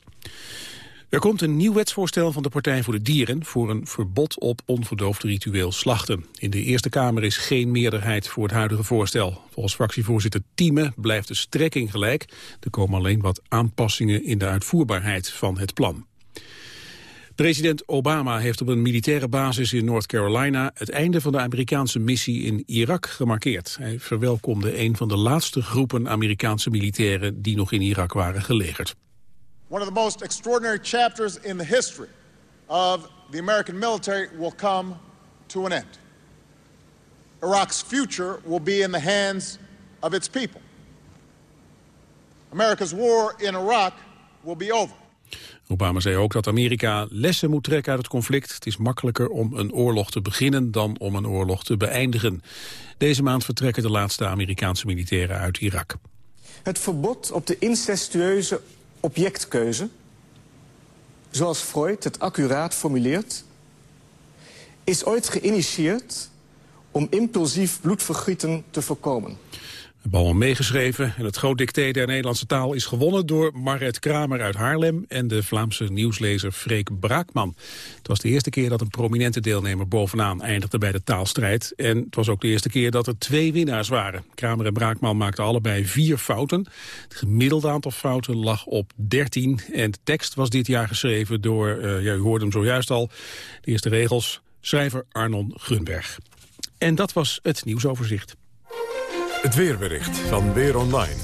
Er komt een nieuw wetsvoorstel van de Partij voor de Dieren... voor een verbod op onverdoofd ritueel slachten. In de Eerste Kamer is geen meerderheid voor het huidige voorstel. Volgens fractievoorzitter Thieme blijft de strekking gelijk. Er komen alleen wat aanpassingen in de uitvoerbaarheid van het plan. President Obama heeft op een militaire basis in North Carolina het einde van de Amerikaanse missie in Irak gemarkeerd. Hij verwelkomde een van de laatste groepen Amerikaanse militairen die nog in Irak waren gelegerd. One of the most extraordinary chapters in the history of the American military will come to an end. Iraq's future will be in the hands of its people. America's war in Iraq will be over. Obama zei ook dat Amerika lessen moet trekken uit het conflict. Het is makkelijker om een oorlog te beginnen dan om een oorlog te beëindigen. Deze maand vertrekken de laatste Amerikaanse militairen uit Irak. Het verbod op de incestueuze objectkeuze, zoals Freud het accuraat formuleert... is ooit geïnitieerd om impulsief bloedvergieten te voorkomen. We hebben allemaal meegeschreven en het groot dicté der Nederlandse taal is gewonnen door Maret Kramer uit Haarlem en de Vlaamse nieuwslezer Freek Braakman. Het was de eerste keer dat een prominente deelnemer bovenaan eindigde bij de taalstrijd en het was ook de eerste keer dat er twee winnaars waren. Kramer en Braakman maakten allebei vier fouten. Het gemiddelde aantal fouten lag op 13 en de tekst was dit jaar geschreven door, uh, ja, u hoorde hem zojuist al, de eerste regels, schrijver Arnon Gunberg. En dat was het nieuwsoverzicht. Het weerbericht van Weer Online.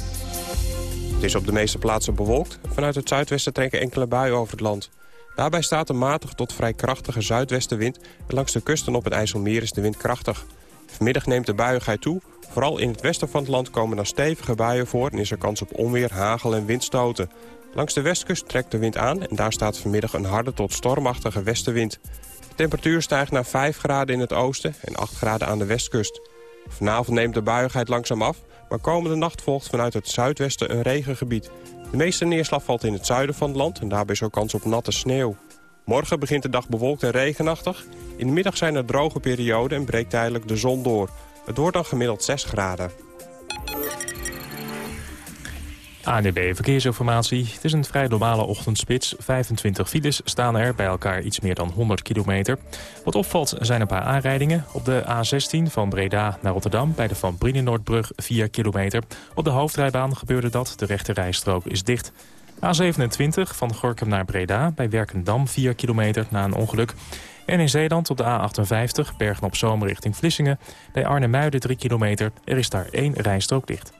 Het is op de meeste plaatsen bewolkt. Vanuit het zuidwesten trekken enkele buien over het land. Daarbij staat een matig tot vrij krachtige zuidwestenwind... en langs de kusten op het IJsselmeer is de wind krachtig. Vanmiddag neemt de buiigheid toe. Vooral in het westen van het land komen dan stevige buien voor... en is er kans op onweer, hagel en windstoten. Langs de westkust trekt de wind aan... en daar staat vanmiddag een harde tot stormachtige westenwind. De temperatuur stijgt naar 5 graden in het oosten en 8 graden aan de westkust. Vanavond neemt de buiigheid langzaam af... maar komende nacht volgt vanuit het zuidwesten een regengebied. De meeste neerslag valt in het zuiden van het land... en daarbij is ook kans op natte sneeuw. Morgen begint de dag bewolkt en regenachtig. In de middag zijn er droge perioden en breekt tijdelijk de zon door. Het wordt dan gemiddeld 6 graden. ANDB Verkeersinformatie. Het is een vrij normale ochtendspits. 25 files staan er, bij elkaar iets meer dan 100 kilometer. Wat opvalt zijn een paar aanrijdingen. Op de A16 van Breda naar Rotterdam bij de Van Brienenoordbrug 4 kilometer. Op de hoofdrijbaan gebeurde dat, de rechte rijstrook is dicht. A27 van Gorkum naar Breda bij Werkendam 4 kilometer na een ongeluk. En in Zeeland op de A58 Bergen op Zomer richting Vlissingen. Bij Arnhem-Muiden 3 kilometer. Er is daar één rijstrook dicht.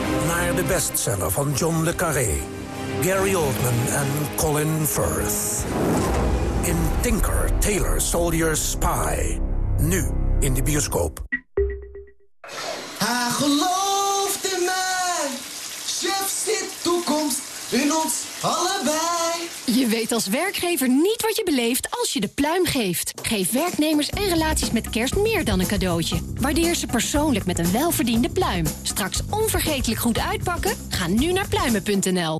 Naar de bestseller van John le Carré. Gary Oldman en Colin Firth. In Tinker, Tailor, Soldier, Spy. Nu in de bioscoop. Hij gelooft in mij. Chef ziet toekomst in ons allebei. Je weet als werkgever niet wat je beleeft als je de pluim geeft. Geef werknemers en relaties met kerst meer dan een cadeautje. Waardeer ze persoonlijk met een welverdiende pluim. Straks onvergetelijk goed uitpakken? Ga nu naar pluimen.nl.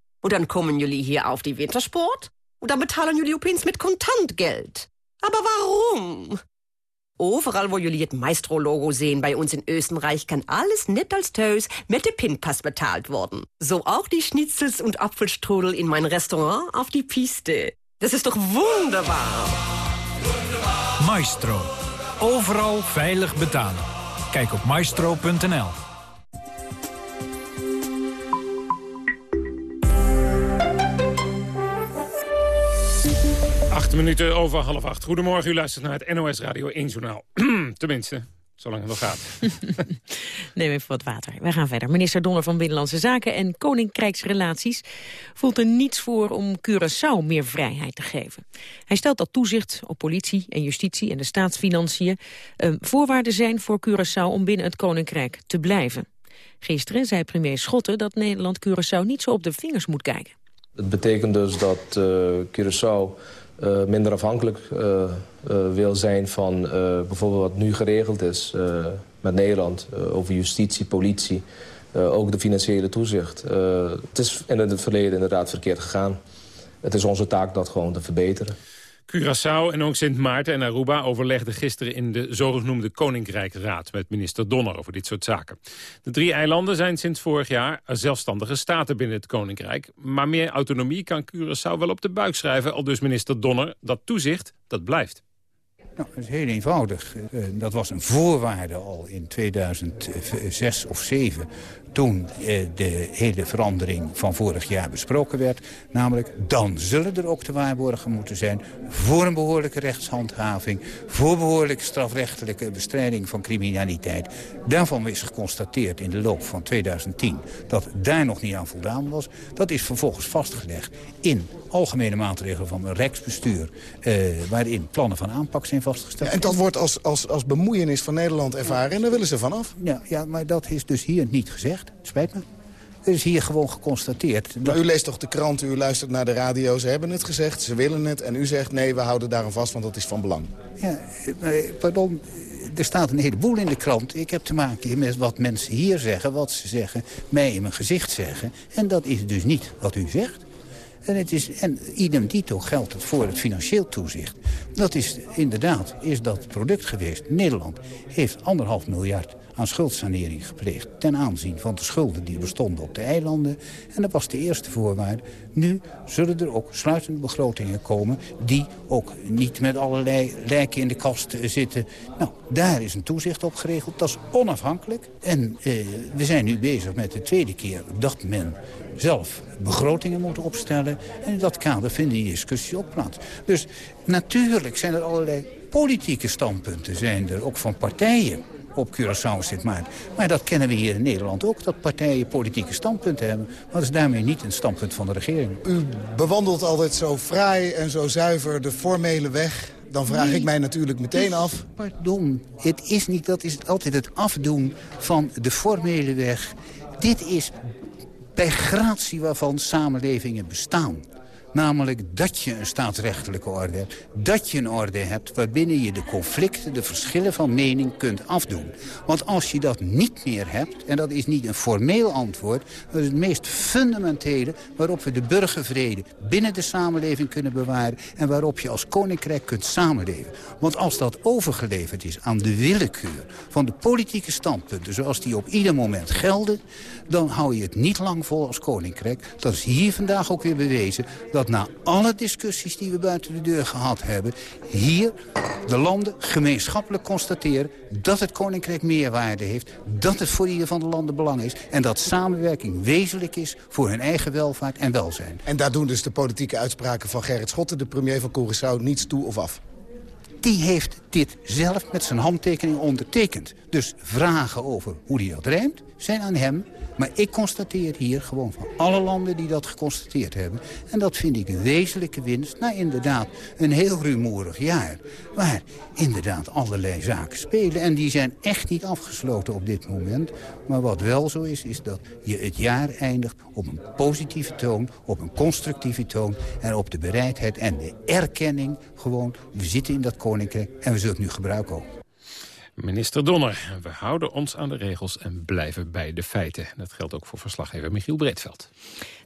Und dann kommen jullie hier auf die Wintersport und dann betalen jullie opeens mit Kontantgeld. Aber warum? Overal wo jullie het Maestro-Logo sehen bei uns in Österreich kann alles net als thuis met de Pinpass betaald worden. So auch die Schnitzels und Apfelstrudel in mein Restaurant auf die Piste. Das ist doch wunderbar. Maestro. Overal veilig betalen. Kijk op maestro.nl. Acht minuten over half acht. Goedemorgen, u luistert naar het NOS Radio 1 Journaal. *clears throat* Tenminste, zolang het nog gaat. *laughs* Neem even wat water. Wij gaan verder. Minister Donner van Binnenlandse Zaken en Koninkrijksrelaties voelt er niets voor om Curaçao meer vrijheid te geven. Hij stelt dat toezicht op politie en justitie en de staatsfinanciën eh, voorwaarden zijn voor Curaçao om binnen het Koninkrijk te blijven. Gisteren zei premier Schotten dat Nederland Curaçao niet zo op de vingers moet kijken. Het betekent dus dat uh, Curaçao uh, minder afhankelijk uh, wil zijn van bijvoorbeeld wat nu geregeld is met Nederland over justitie, politie, ook de financiële toezicht. het is in het verleden inderdaad verkeerd gegaan. Het is onze taak dat gewoon te verbeteren. Curaçao en ook Sint Maarten en Aruba overlegden gisteren in de zogenoemde Koninkrijksraad met minister Donner over dit soort zaken. De drie eilanden zijn sinds vorig jaar zelfstandige staten binnen het Koninkrijk. Maar meer autonomie kan Curaçao wel op de buik schrijven, al dus minister Donner. Dat toezicht, dat blijft. Nou, dat is heel eenvoudig. Uh, dat was een voorwaarde al in 2006 of 2007 toen eh, de hele verandering van vorig jaar besproken werd. Namelijk, dan zullen er ook te waarborgen moeten zijn... voor een behoorlijke rechtshandhaving... voor behoorlijke strafrechtelijke bestrijding van criminaliteit. Daarvan is geconstateerd in de loop van 2010 dat daar nog niet aan voldaan was. Dat is vervolgens vastgelegd in algemene maatregelen van een rechtsbestuur... Eh, waarin plannen van aanpak zijn vastgesteld. Ja, en dat wordt als, als, als bemoeienis van Nederland ervaren en daar willen ze vanaf. Ja, ja, maar dat is dus hier niet gezegd. Spijt me. Er is hier gewoon geconstateerd. Maar u leest toch de krant, u luistert naar de radio, ze hebben het gezegd, ze willen het... en u zegt nee, we houden daaraan vast, want dat is van belang. Ja, pardon, er staat een heleboel in de krant. Ik heb te maken met wat mensen hier zeggen, wat ze zeggen, mij in mijn gezicht zeggen. En dat is dus niet wat u zegt. En, het is, en idem dito geldt het voor het financieel toezicht. Dat is inderdaad is dat product geweest. Nederland heeft anderhalf miljard aan schuldsanering gepleegd... ten aanzien van de schulden die bestonden op de eilanden. En dat was de eerste voorwaarde. Nu zullen er ook sluitende begrotingen komen... die ook niet met allerlei lijken in de kast zitten. Nou, daar is een toezicht op geregeld. Dat is onafhankelijk. En eh, we zijn nu bezig met de tweede keer dat men zelf begrotingen moet opstellen. En in dat kader vinden die discussie ook plaats. Dus natuurlijk zijn er allerlei politieke standpunten, zijn er ook van partijen op Curaçao zit. Maar, maar dat kennen we hier in Nederland ook, dat partijen politieke standpunten hebben. Maar dat is daarmee niet een standpunt van de regering. U bewandelt altijd zo fraai en zo zuiver de formele weg dan vraag ik mij natuurlijk meteen af... Pardon, het is niet, dat is altijd het afdoen van de formele weg. Dit is bij gratie waarvan samenlevingen bestaan. Namelijk dat je een staatsrechtelijke orde hebt. Dat je een orde hebt waarbinnen je de conflicten, de verschillen van mening kunt afdoen. Want als je dat niet meer hebt, en dat is niet een formeel antwoord... dat is het meest fundamentele waarop we de burgervrede binnen de samenleving kunnen bewaren... en waarop je als koninkrijk kunt samenleven. Want als dat overgeleverd is aan de willekeur van de politieke standpunten... zoals die op ieder moment gelden, dan hou je het niet lang vol als koninkrijk. Dat is hier vandaag ook weer bewezen... Dat dat na alle discussies die we buiten de deur gehad hebben... hier de landen gemeenschappelijk constateren dat het Koninkrijk meerwaarde heeft... dat het voor ieder van de landen belang is... en dat samenwerking wezenlijk is voor hun eigen welvaart en welzijn. En daar doen dus de politieke uitspraken van Gerrit Schotten... de premier van Curaçao, niets toe of af? Die heeft dit zelf met zijn handtekening ondertekend. Dus vragen over hoe hij dat rijmt zijn aan hem maar ik constateer hier gewoon van alle landen die dat geconstateerd hebben. En dat vind ik een wezenlijke winst. Nou, inderdaad, een heel rumoerig jaar. Waar inderdaad allerlei zaken spelen. En die zijn echt niet afgesloten op dit moment. Maar wat wel zo is, is dat je het jaar eindigt op een positieve toon. Op een constructieve toon. En op de bereidheid en de erkenning gewoon. We zitten in dat koninkrijk en we zullen het nu gebruiken ook. Minister Donner, we houden ons aan de regels en blijven bij de feiten. Dat geldt ook voor verslaggever Michiel Breedveld.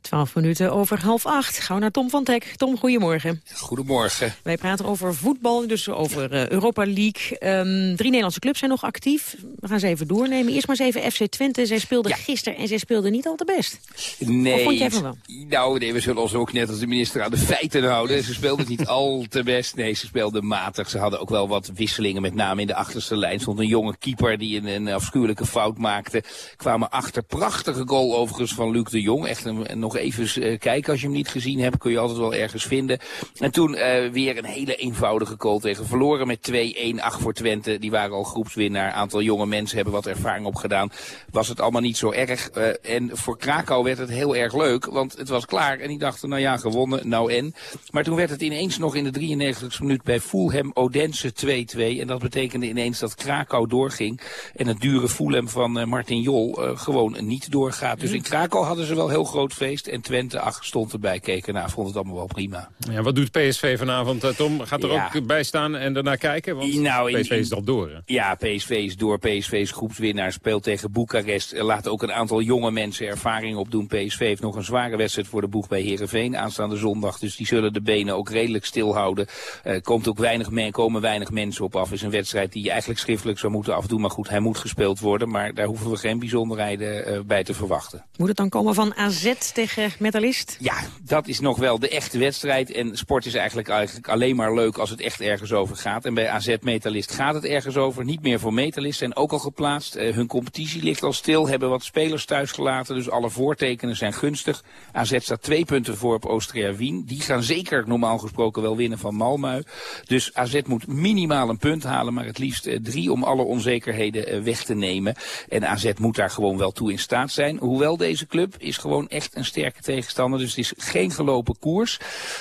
Twaalf minuten over half acht. Gauw naar Tom van Tek. Tom, goedemorgen. Goedemorgen. Wij praten over voetbal, dus over uh, Europa League. Um, drie Nederlandse clubs zijn nog actief. We gaan ze even doornemen. Eerst maar eens even FC Twente. Zij speelden ja. gisteren en zij speelden niet al te best. Nee. Of vond jij van wel? Nou, nee, we zullen ons ook net als de minister aan de feiten houden. Ze speelden niet *laughs* al te best. Nee, ze speelden matig. Ze hadden ook wel wat wisselingen, met name in de achterste lijn. Stond een jonge keeper die een, een afschuwelijke fout maakte. Kwamen achter. Prachtige goal overigens van Luc de Jong. Echt een, nog even uh, kijken als je hem niet gezien hebt. Kun je altijd wel ergens vinden. En toen uh, weer een hele eenvoudige goal tegen verloren met 2-1 8 voor Twente. Die waren al groepswinnaar. Aantal jonge mensen hebben wat ervaring opgedaan. Was het allemaal niet zo erg. Uh, en voor Krakau werd het heel erg leuk. Want het was klaar. En die dachten, nou ja, gewonnen. Nou en. Maar toen werd het ineens nog in de 93e minuut bij Fulham Odense 2-2. En dat betekende ineens dat Krakau doorging. En het dure Fulham van Martin Jol gewoon niet doorgaat. Dus in Krakau hadden ze wel heel groot feest. En Twente ach, stond erbij, keken nou, vond het allemaal wel prima. Ja, wat doet PSV vanavond, uh, Tom? Gaat er ja. ook bij staan en daarna kijken? Want nou, PSV in, is al door, hè? Ja, PSV is door. PSV is groepswinnaar, speelt tegen Boekarest. Laat ook een aantal jonge mensen ervaring opdoen. PSV heeft nog een zware wedstrijd voor de boeg bij Heerenveen aanstaande zondag. Dus die zullen de benen ook redelijk stil houden. Uh, komt ook weinig men, komen weinig mensen op af. is een wedstrijd die je eigenlijk schriftelijk zou moeten afdoen. Maar goed, hij moet gespeeld worden. Maar daar hoeven we geen bijzonderheden bij te verwachten. Moet het dan komen van AZ tegen Ja, dat is nog wel de echte wedstrijd. En sport is eigenlijk, eigenlijk alleen maar leuk als het echt ergens over gaat. En bij AZ Metalist gaat het ergens over. Niet meer voor Metalist, zijn ook al geplaatst. hun competitie ligt al stil, hebben wat spelers thuisgelaten. Dus alle voortekenen zijn gunstig. AZ staat twee punten voor op Austria Wien. Die gaan zeker normaal gesproken wel winnen van Malmö. Dus AZ moet minimaal een punt halen, maar het liefst eh, drie om alle onzekerheden eh, weg te nemen. En AZ moet daar gewoon wel toe in staat zijn. Hoewel deze club is gewoon echt een sterke tegenstander. Dus het is geen gelopen koers.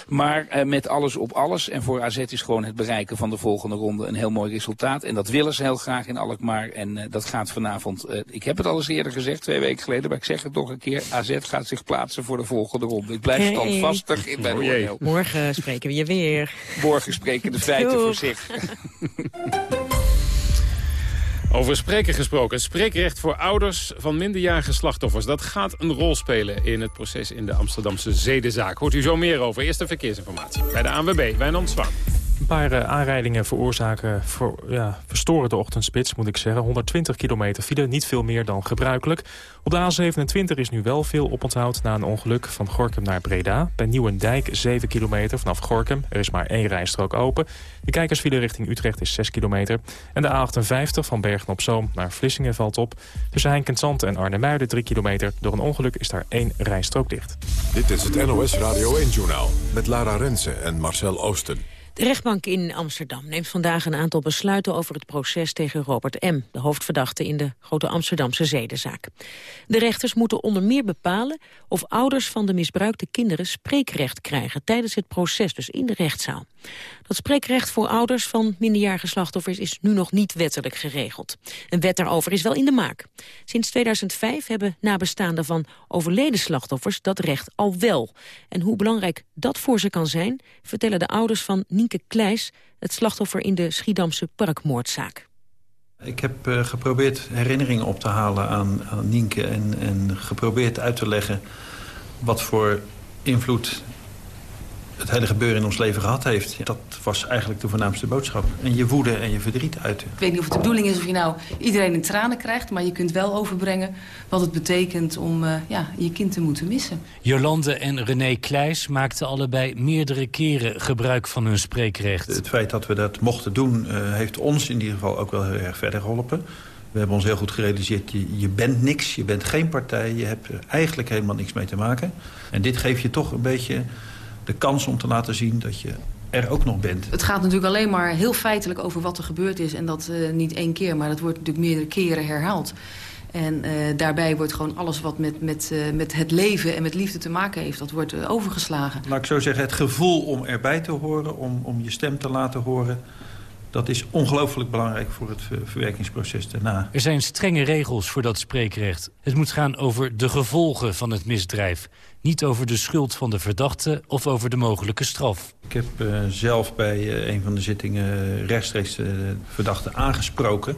Maar uh, met alles op alles. En voor AZ is gewoon het bereiken van de volgende ronde een heel mooi resultaat. En dat willen ze heel graag in Alkmaar. En uh, dat gaat vanavond, uh, ik heb het al eens eerder gezegd, twee weken geleden. Maar ik zeg het nog een keer. AZ gaat zich plaatsen voor de volgende ronde. Ik blijf standvastig in mijn oordeel. Morgen spreken we je weer. Morgen spreken de feiten voor zich. *laughs* Over spreken gesproken. Spreekrecht voor ouders van minderjarige slachtoffers. Dat gaat een rol spelen in het proces in de Amsterdamse zedenzaak. Hoort u zo meer over. Eerste verkeersinformatie bij de ANWB, Wijnand Zwaan. Een paar uh, aanrijdingen veroorzaken, voor, ja, verstoren de ochtendspits, moet ik zeggen. 120 kilometer file, niet veel meer dan gebruikelijk. Op de A27 is nu wel veel oponthoud na een ongeluk van Gorkum naar Breda. Bij Nieuwendijk 7 kilometer vanaf Gorkum. Er is maar één rijstrook open. De kijkersfile richting Utrecht is 6 kilometer. En de A58 van Bergen op Zoom naar Vlissingen valt op. Tussen Heinkensand en Arnhemuiden 3 kilometer. Door een ongeluk is daar één rijstrook dicht. Dit is het NOS Radio 1-journaal met Lara Rensen en Marcel Oosten. De rechtbank in Amsterdam neemt vandaag een aantal besluiten over het proces tegen Robert M., de hoofdverdachte in de grote Amsterdamse zedenzaak. De rechters moeten onder meer bepalen of ouders van de misbruikte kinderen spreekrecht krijgen tijdens het proces, dus in de rechtszaal. Dat spreekrecht voor ouders van minderjarige slachtoffers is nu nog niet wettelijk geregeld. Een wet daarover is wel in de maak. Sinds 2005 hebben nabestaanden van overleden slachtoffers dat recht al wel. En hoe belangrijk dat voor ze kan zijn, vertellen de ouders van Nienke Kleis, het slachtoffer in de Schiedamse parkmoordzaak. Ik heb uh, geprobeerd herinneringen op te halen aan, aan Nienke... En, en geprobeerd uit te leggen wat voor invloed het hele gebeuren in ons leven gehad heeft. Dat was eigenlijk de voornaamste boodschap. En je woede en je verdriet uiten. Ik weet niet of het de bedoeling is of je nou iedereen in tranen krijgt... maar je kunt wel overbrengen wat het betekent om uh, ja, je kind te moeten missen. Jolande en René Kleijs maakten allebei meerdere keren gebruik van hun spreekrecht. Het feit dat we dat mochten doen uh, heeft ons in ieder geval ook wel heel erg verder geholpen. We hebben ons heel goed gerealiseerd, je, je bent niks, je bent geen partij... je hebt er eigenlijk helemaal niks mee te maken. En dit geeft je toch een beetje de kans om te laten zien dat je er ook nog bent. Het gaat natuurlijk alleen maar heel feitelijk over wat er gebeurd is. En dat uh, niet één keer, maar dat wordt natuurlijk meerdere keren herhaald. En uh, daarbij wordt gewoon alles wat met, met, uh, met het leven en met liefde te maken heeft... dat wordt overgeslagen. Laat ik zo zeggen, het gevoel om erbij te horen, om, om je stem te laten horen... dat is ongelooflijk belangrijk voor het verwerkingsproces daarna. Er zijn strenge regels voor dat spreekrecht. Het moet gaan over de gevolgen van het misdrijf. Niet over de schuld van de verdachte of over de mogelijke straf. Ik heb uh, zelf bij uh, een van de zittingen rechtstreeks de verdachte aangesproken...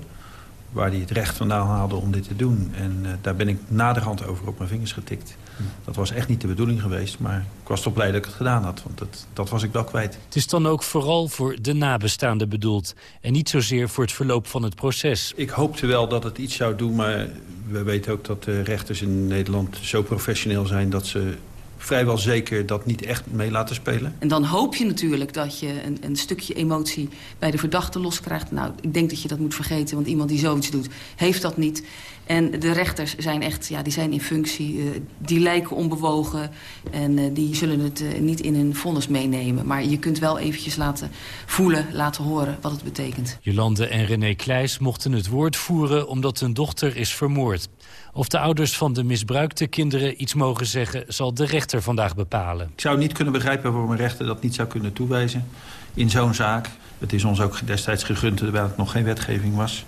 waar hij het recht vandaan haalde om dit te doen. En uh, daar ben ik naderhand over op mijn vingers getikt. Dat was echt niet de bedoeling geweest, maar ik was toch blij dat ik het gedaan had. Want dat, dat was ik wel kwijt. Het is dan ook vooral voor de nabestaanden bedoeld... en niet zozeer voor het verloop van het proces. Ik hoopte wel dat het iets zou doen, maar we weten ook dat de rechters in Nederland zo professioneel zijn... dat ze vrijwel zeker dat niet echt mee laten spelen. En dan hoop je natuurlijk dat je een, een stukje emotie bij de verdachte loskrijgt. Nou, ik denk dat je dat moet vergeten, want iemand die zoiets doet, heeft dat niet. En de rechters zijn echt, ja, die zijn in functie. Uh, die lijken onbewogen en uh, die zullen het uh, niet in hun vonnis meenemen. Maar je kunt wel eventjes laten voelen, laten horen wat het betekent. Jolande en René Kleijs mochten het woord voeren omdat hun dochter is vermoord. Of de ouders van de misbruikte kinderen iets mogen zeggen... zal de rechter vandaag bepalen. Ik zou niet kunnen begrijpen waarom een rechter dat niet zou kunnen toewijzen in zo'n zaak. Het is ons ook destijds gegund terwijl het nog geen wetgeving was.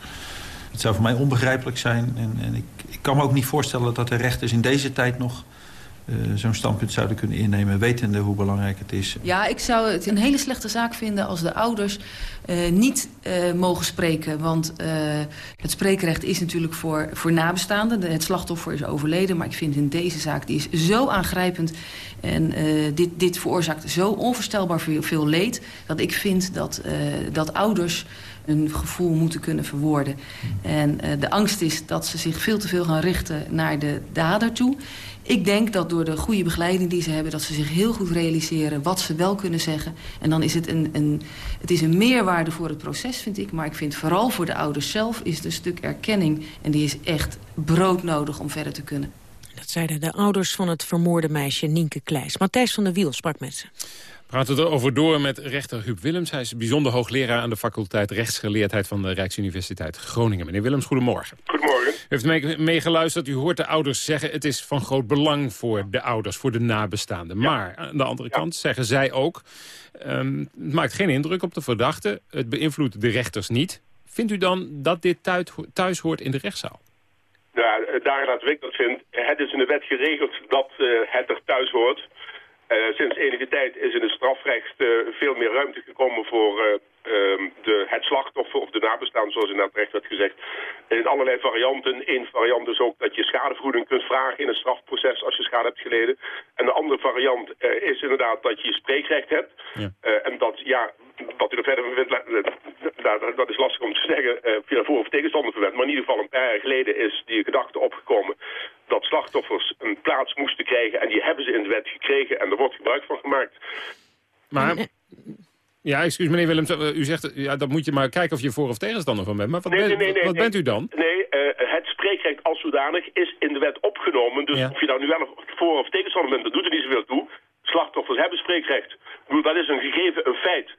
Het zou voor mij onbegrijpelijk zijn. En, en ik, ik kan me ook niet voorstellen dat de rechters in deze tijd nog... Uh, zo'n standpunt zouden kunnen innemen... wetende hoe belangrijk het is. Ja, ik zou het een hele slechte zaak vinden... als de ouders uh, niet uh, mogen spreken. Want het spreekrecht is natuurlijk voor, voor nabestaanden. Het slachtoffer is overleden. Maar ik vind in deze zaak, die is zo aangrijpend... en dit, dit veroorzaakt zo onvoorstelbaar veel, veel leed... dat ik vind dat, dat ouders... hun gevoel moeten kunnen verwoorden. En uh, de angst is dat ze zich veel te veel gaan richten naar de dader toe. Ik denk dat door de goede begeleiding die ze hebben... dat ze zich heel goed realiseren wat ze wel kunnen zeggen. En dan is het een, een, het is een meerwaarde voor het proces, vind ik. Maar ik vind vooral voor de ouders zelf is het een stuk erkenning. En die is echt broodnodig om verder te kunnen. Dat zeiden de ouders van het vermoorde meisje Nienke Kleijs. Matthijs van der Wiel sprak met ze. We praten erover door met rechter Huub Willems. Hij is bijzonder hoogleraar aan de faculteit rechtsgeleerdheid van de Rijksuniversiteit Groningen. Meneer Willems, goedemorgen. Goedemorgen. U heeft meegeluisterd, u hoort de ouders zeggen... het is van groot belang voor de ouders, voor de nabestaanden. Maar aan de andere kant zeggen zij ook... Um, het maakt geen indruk op de verdachte, het beïnvloedt de rechters niet. Vindt u dan dat dit thuis hoort in de rechtszaal? Ja, daar laat ik dat vind. Het is in de wet geregeld dat uh, het er thuis hoort... Uh, sinds enige tijd is in het strafrecht uh, veel meer ruimte gekomen voor uh, de, het slachtoffer of de nabestaan, zoals inderdaad recht werd gezegd. In allerlei varianten. Eén variant is ook dat je schadevergoeding kunt vragen in een strafproces als je schade hebt geleden. En de andere variant is inderdaad dat je spreekrecht hebt. Ja. en dat, ja, wat u er verder van vindt, dat, dat is lastig om te *laughs* zeggen uh, via voor- of tegenstander van wet. Maar in ieder geval een paar jaar geleden is die gedachte opgekomen dat slachtoffers een plaats moesten krijgen. En die hebben ze in de wet gekregen en er wordt gebruik van gemaakt. Maar... Ja, excuus meneer Willems, u zegt, ja, dat moet je maar kijken of je voor- of tegenstander van bent. Maar wat, nee, bent, nee, nee, wat bent u dan? Nee, uh, het spreekrecht als zodanig is in de wet opgenomen. Dus ja. of je daar nu wel voor- of tegenstander bent, dat doet er niet zoveel toe. Slachtoffers hebben spreekrecht. Ik bedoel, dat is een gegeven, een feit.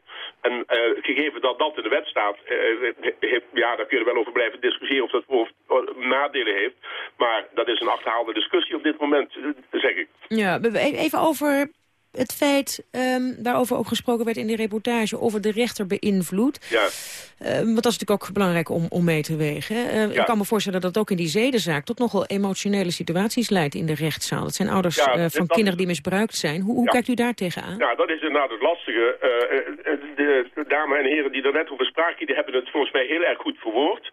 En uh, gegeven dat dat in de wet staat, uh, ja, daar kun je wel over blijven discussiëren of dat of nadelen heeft. Maar dat is een achterhaalde discussie op dit moment, zeg ik. Ja, even over het feit, um, daarover ook gesproken werd in de reportage... of het de rechter beïnvloedt. Ja. Um, want dat is natuurlijk ook belangrijk om, om mee te wegen. Uh, ja. Ik kan me voorstellen dat ook in die zedenzaak... tot nogal emotionele situaties leidt in de rechtszaal. Dat zijn ouders ja, uh, van kinderen die misbruikt zijn. Hoe, hoe kijkt u daar tegenaan? Ja, dat is inderdaad het lastige. Uh, de, de dames en heren die er net over spraken... die hebben het volgens mij heel erg goed verwoord.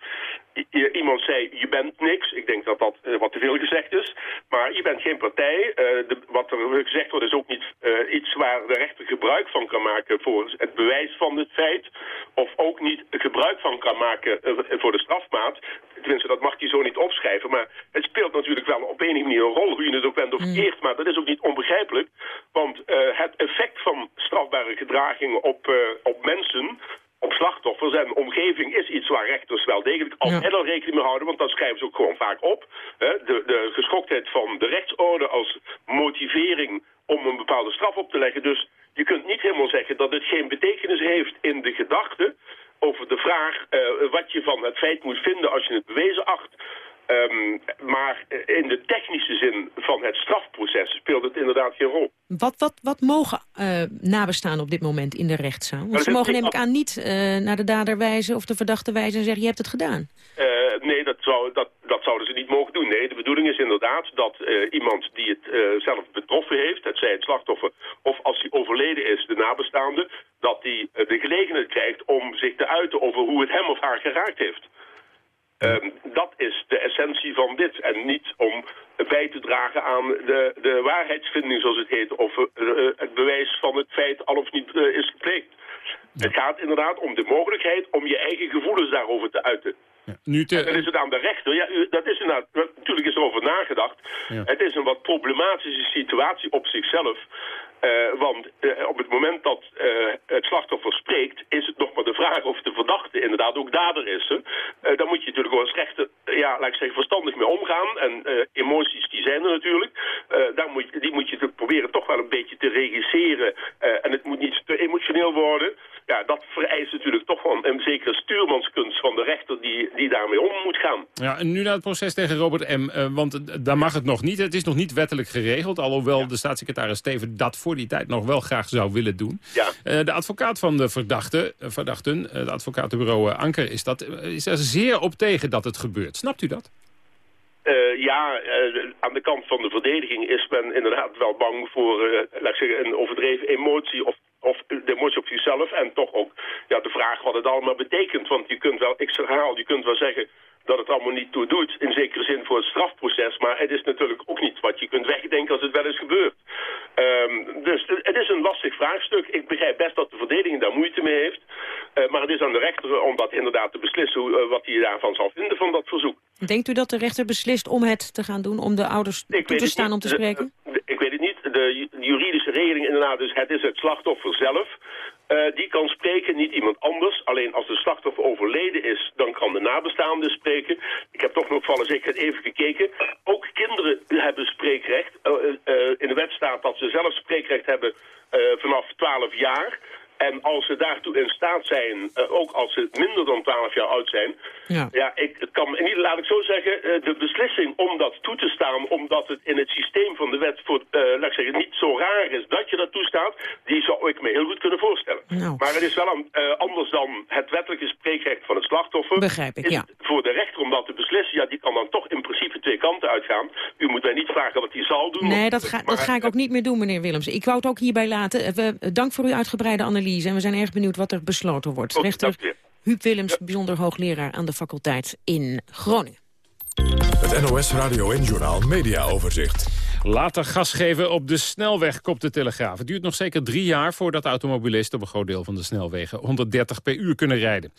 Iemand zei, je bent niks. Ik denk dat dat wat te veel gezegd is. Maar je bent geen partij. De, wat er gezegd wordt is ook niet uh, iets waar de rechter gebruik van kan maken voor het bewijs van het feit. Of ook niet gebruik van kan maken uh, voor de strafmaat. Tenminste, dat mag hij zo niet opschrijven. Maar het speelt natuurlijk wel op enige manier een rol hoe je het ook bent of verkeerd. Maar dat is ook niet onbegrijpelijk. Want het effect van strafbare gedragingen op, op mensen op slachtoffers en omgeving is iets waar rechters wel degelijk altijd ja. al rekening mee houden, want dat schrijven ze ook gewoon vaak op. De, de geschoktheid van de rechtsorde als motivering om een bepaalde straf op te leggen. Dus je kunt niet helemaal zeggen dat het geen betekenis heeft in de gedachte over de vraag uh, wat je van het feit moet vinden als je het bewezen acht. Um, maar in de technische zin van het strafproces speelt het inderdaad geen rol. Wat, wat, wat mogen uh, nabestaan op dit moment in de rechtszaal? Want ze mogen neem ik aan niet uh, naar de dader wijzen of de verdachte wijzen en zeggen je hebt het gedaan. Uh, nee, dat, zou, dat, dat zouden ze niet mogen doen. Nee, de bedoeling is inderdaad dat iemand die het zelf betroffen heeft, het zij het slachtoffer of als hij overleden is, de nabestaande, dat die de gelegenheid krijgt om zich te uiten over hoe het hem of haar geraakt heeft. Um, dat is de essentie van dit. En niet om bij te dragen aan de, de waarheidsvinding, zoals het heet. Of uh, het bewijs van het feit al of niet uh, is gepleegd. Ja. Het gaat inderdaad om de mogelijkheid om je eigen gevoelens daarover te uiten. Ja, nu te... En dan is het aan de rechter. Ja, u, dat is inderdaad, natuurlijk is er over nagedacht. Ja. Het is een wat problematische situatie op zichzelf. Uh, want uh, op het moment dat uh, het slachtoffer spreekt, is het nog vraag of de verdachte inderdaad ook dader is. Hè? dan moet je natuurlijk gewoon als rechter, ja, laat ik zeggen, verstandig mee omgaan. En emoties die zijn er natuurlijk. daar moet, die moet je proberen toch wel een beetje te regisseren. en het moet niet te emotioneel worden. Ja, dat vereist natuurlijk toch wel een zekere stuurmanskunst van de rechter die, die daarmee om moet gaan. Ja, en nu naar het proces tegen Robert M. want daar mag het nog niet. Het is nog niet wettelijk geregeld, alhoewel ja. de staatssecretaris Steven dat voor die tijd nog wel graag zou willen doen. Ja. Uh, de advocaat van de verdachte, verdachten, uh, het advocatenbureau Anker, is, dat, is er zeer op tegen dat het gebeurt. Snapt u dat? ja, aan de kant van de verdediging is men inderdaad wel bang voor laat ik zeggen, een overdreven emotie of, of de emotie op zichzelf. En toch ook ja, de vraag wat het allemaal betekent. Want je kunt wel, ik herhaal, je kunt wel zeggen dat het allemaal niet toe doet, in zekere zin voor het strafproces. Maar het is natuurlijk ook niet wat je kunt wegdenken als het wel eens gebeurt. Ehm, dus het is een lastig vraagstuk. Ik begrijp best dat de verdediging daar moeite mee heeft. Uh, maar het is aan de rechter om dat inderdaad te beslissen hoe, uh, wat hij daarvan zal vinden van dat verzoek. Denkt u dat de rechter beslist om het te gaan doen, om de ouders ik toe te staan om te spreken? De, de, juridische regeling inderdaad, dus het is het slachtoffer zelf. Uh, die kan spreken, niet iemand anders. Alleen als de slachtoffer overleden is, dan kan de nabestaande spreken. Ik heb toch nog vallen zeker even gekeken. Ook kinderen hebben spreekrecht. Uh, uh, in de wet staat dat ze zelf spreekrecht hebben vanaf 12 jaar. En als ze daartoe in staat zijn, uh, ook als ze minder dan 12 jaar oud zijn... Ja, ja ik kan, niet, laat ik zo zeggen, uh, de beslissing om dat toe te staan... omdat het in het systeem van de wet voor, uh, laat ik zeggen, niet zo raar is dat je dat toestaat... die zou ik me heel goed kunnen voorstellen. Nou. Maar het is wel een, anders dan het wettelijke spreekrecht van het slachtoffer. Begrijp ik, ja. Voor de rechter om dat te beslissen, ja, die kan dan toch in principe twee kanten uitgaan. U moet mij niet vragen wat hij zal doen. Nee, dat ga, dat ga ik ook niet meer doen, meneer Willems. Ik wou het ook hierbij laten. dank voor uw uitgebreide analyse. En we zijn erg benieuwd wat er besloten wordt. Rechter Huub Willems, bijzonder hoogleraar aan de faculteit in Groningen. Het NOS Radio en Journaal Media Overzicht. Later gas geven op de snelweg, kopt de Telegraaf. Het duurt nog zeker drie jaar voordat automobilisten op een groot deel van de snelwegen 130 per uur kunnen rijden.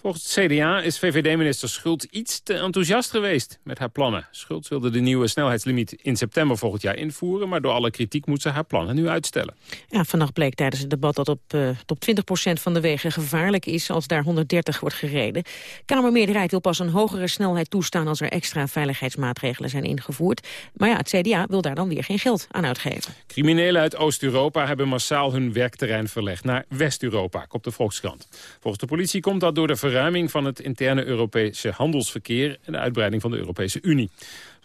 Volgens het CDA is VVD-minister Schultz iets te enthousiast geweest met haar plannen. Schultz wilde de nieuwe snelheidslimiet in september volgend jaar invoeren, maar door alle kritiek moet ze haar plannen nu uitstellen. Ja, vannacht bleek tijdens het debat dat op, uh, op 20% van de wegen gevaarlijk is als daar 130 wordt gereden. Kamermeerderheid wil pas een hogere snelheid toestaan als er extra veiligheidsmaatregelen zijn ingevoerd. Maar ja, het CDA wil daar dan weer geen geld aan uitgeven. Criminelen uit Oost-Europa hebben massaal hun werkterrein verlegd naar West-Europa, komt de Volkskrant. Volgens de politie komt dat door de verruiming van het interne Europese handelsverkeer en de uitbreiding van de Europese Unie.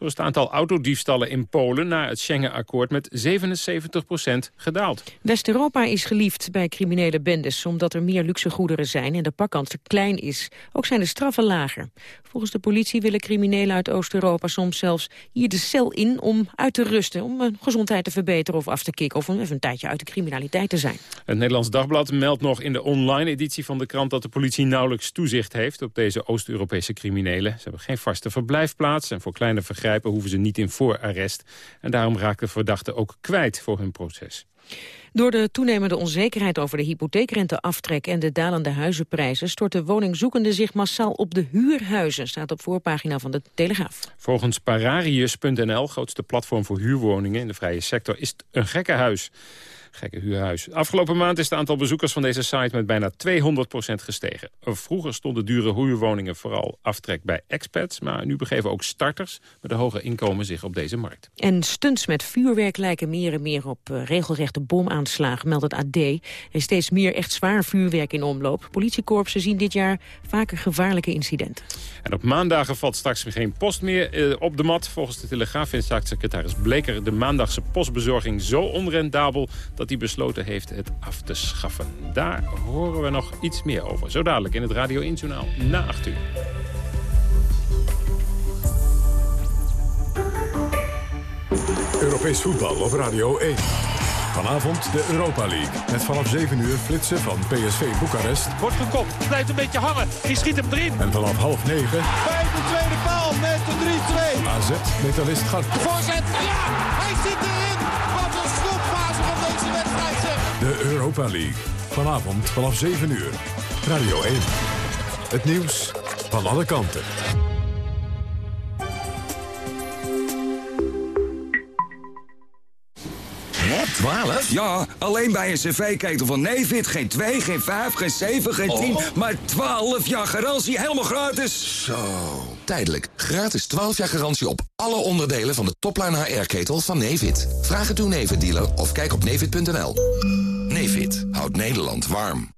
Zo is het aantal autodiefstallen in Polen na het Schengen-akkoord met 77% gedaald. West-Europa is geliefd bij criminele bendes omdat er meer luxe goederen zijn en de pakkans te klein is. Ook zijn de straffen lager. Volgens de politie willen criminelen uit Oost-Europa soms zelfs hier de cel in om uit te rusten, om hun gezondheid te verbeteren of af te kicken of om even een tijdje uit de criminaliteit te zijn. Het Nederlands Dagblad meldt nog in de online editie van de krant dat de politie nauwelijks toezicht heeft op deze Oost-Europese criminelen. Ze hebben geen vaste verblijfplaats en voor kleine vergrijpen hoeven ze niet in voorarrest. En daarom raken verdachten ook kwijt voor hun proces. Door de toenemende onzekerheid over de hypotheekrenteaftrek en de dalende huizenprijzen storten woningzoekenden zich massaal op de huurhuizen, staat op voorpagina van de Telegraaf. Volgens Pararius.nl, grootste platform voor huurwoningen in de vrije sector, is het een gekke huis gekke huurhuis. Afgelopen maand is het aantal bezoekers van deze site met bijna 200% gestegen. Vroeger stonden dure huurwoningen vooral aftrek bij expats... maar nu begeven ook starters met een hoge inkomen zich op deze markt. En stunts met vuurwerk lijken meer en meer op uh, regelrechte bomaanslagen, meldt het AD. Er is steeds meer echt zwaar vuurwerk in omloop. Politiekorpsen zien dit jaar vaker gevaarlijke incidenten. En op maandagen valt straks geen post meer uh, op de mat. Volgens de Telegraaf vindt staatssecretaris Bleker de maandagse postbezorging zo onrendabel dat hij besloten heeft het af te schaffen. Daar horen we nog iets meer over. Zo dadelijk in het Radio 1 Journaal na 8 uur. Europees voetbal op Radio 1. Vanavond de Europa League. Met vanaf 7 uur flitsen van PSV Boekarest. Wordt gekopt, blijft een beetje hangen. Die schiet hem erin. En vanaf half 9... Bij de tweede paal met de 3-2. AZ, metalist Gart. Voorzet, ja, hij zit erin. Wat Europa League. Vanavond vanaf 7 uur. Radio 1. Het nieuws van alle kanten. Wat, 12? Ja, alleen bij een cv-ketel van Nevid. Geen 2, geen 5, geen 7, geen 10, maar 12 jaar garantie. Helemaal gratis. Zo, tijdelijk. Gratis 12 jaar garantie op alle onderdelen van de topline HR-ketel van Nevid. Vraag het uw Nevid-dealer of kijk op nevid.nl. Nevid houdt Nederland warm.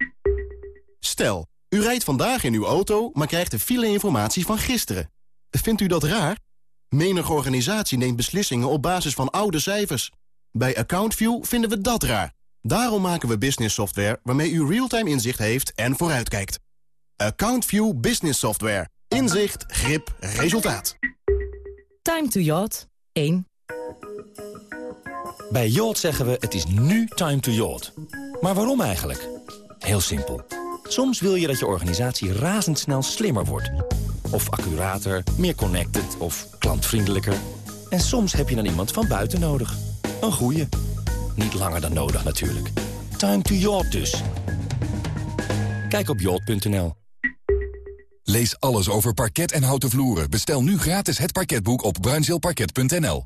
Stel, u rijdt vandaag in uw auto, maar krijgt de file-informatie van gisteren. Vindt u dat raar? Menige organisatie neemt beslissingen op basis van oude cijfers. Bij AccountView vinden we dat raar. Daarom maken we business software waarmee u real-time inzicht heeft en vooruitkijkt. AccountView Business Software. Inzicht, grip, resultaat. Time to yacht 1. Bij Yacht zeggen we het is nu time to yacht. Maar waarom eigenlijk? Heel simpel. Soms wil je dat je organisatie razendsnel slimmer wordt. of accurater, meer connected of klantvriendelijker. En soms heb je dan iemand van buiten nodig. Een goeie. Niet langer dan nodig natuurlijk. Time to yacht dus. Kijk op yacht.nl. Lees alles over parket en houten vloeren. Bestel nu gratis het parketboek op bruinzeelparket.nl.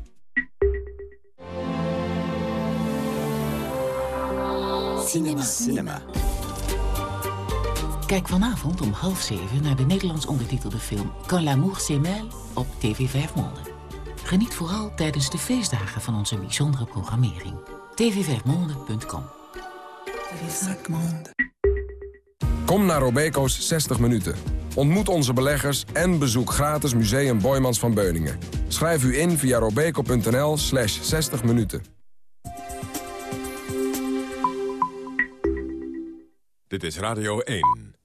Cinema. Cinema. Kijk vanavond om half zeven naar de Nederlands ondertitelde film Quand l'amour s'émêle op TV 5 Monde. Geniet vooral tijdens de feestdagen van onze bijzondere programmering. tv5monde.com Kom naar Robeco's 60 minuten. Ontmoet onze beleggers en bezoek gratis Museum Boymans van Beuningen. Schrijf u in via robeco.nl slash 60 minuten. Dit is Radio 1.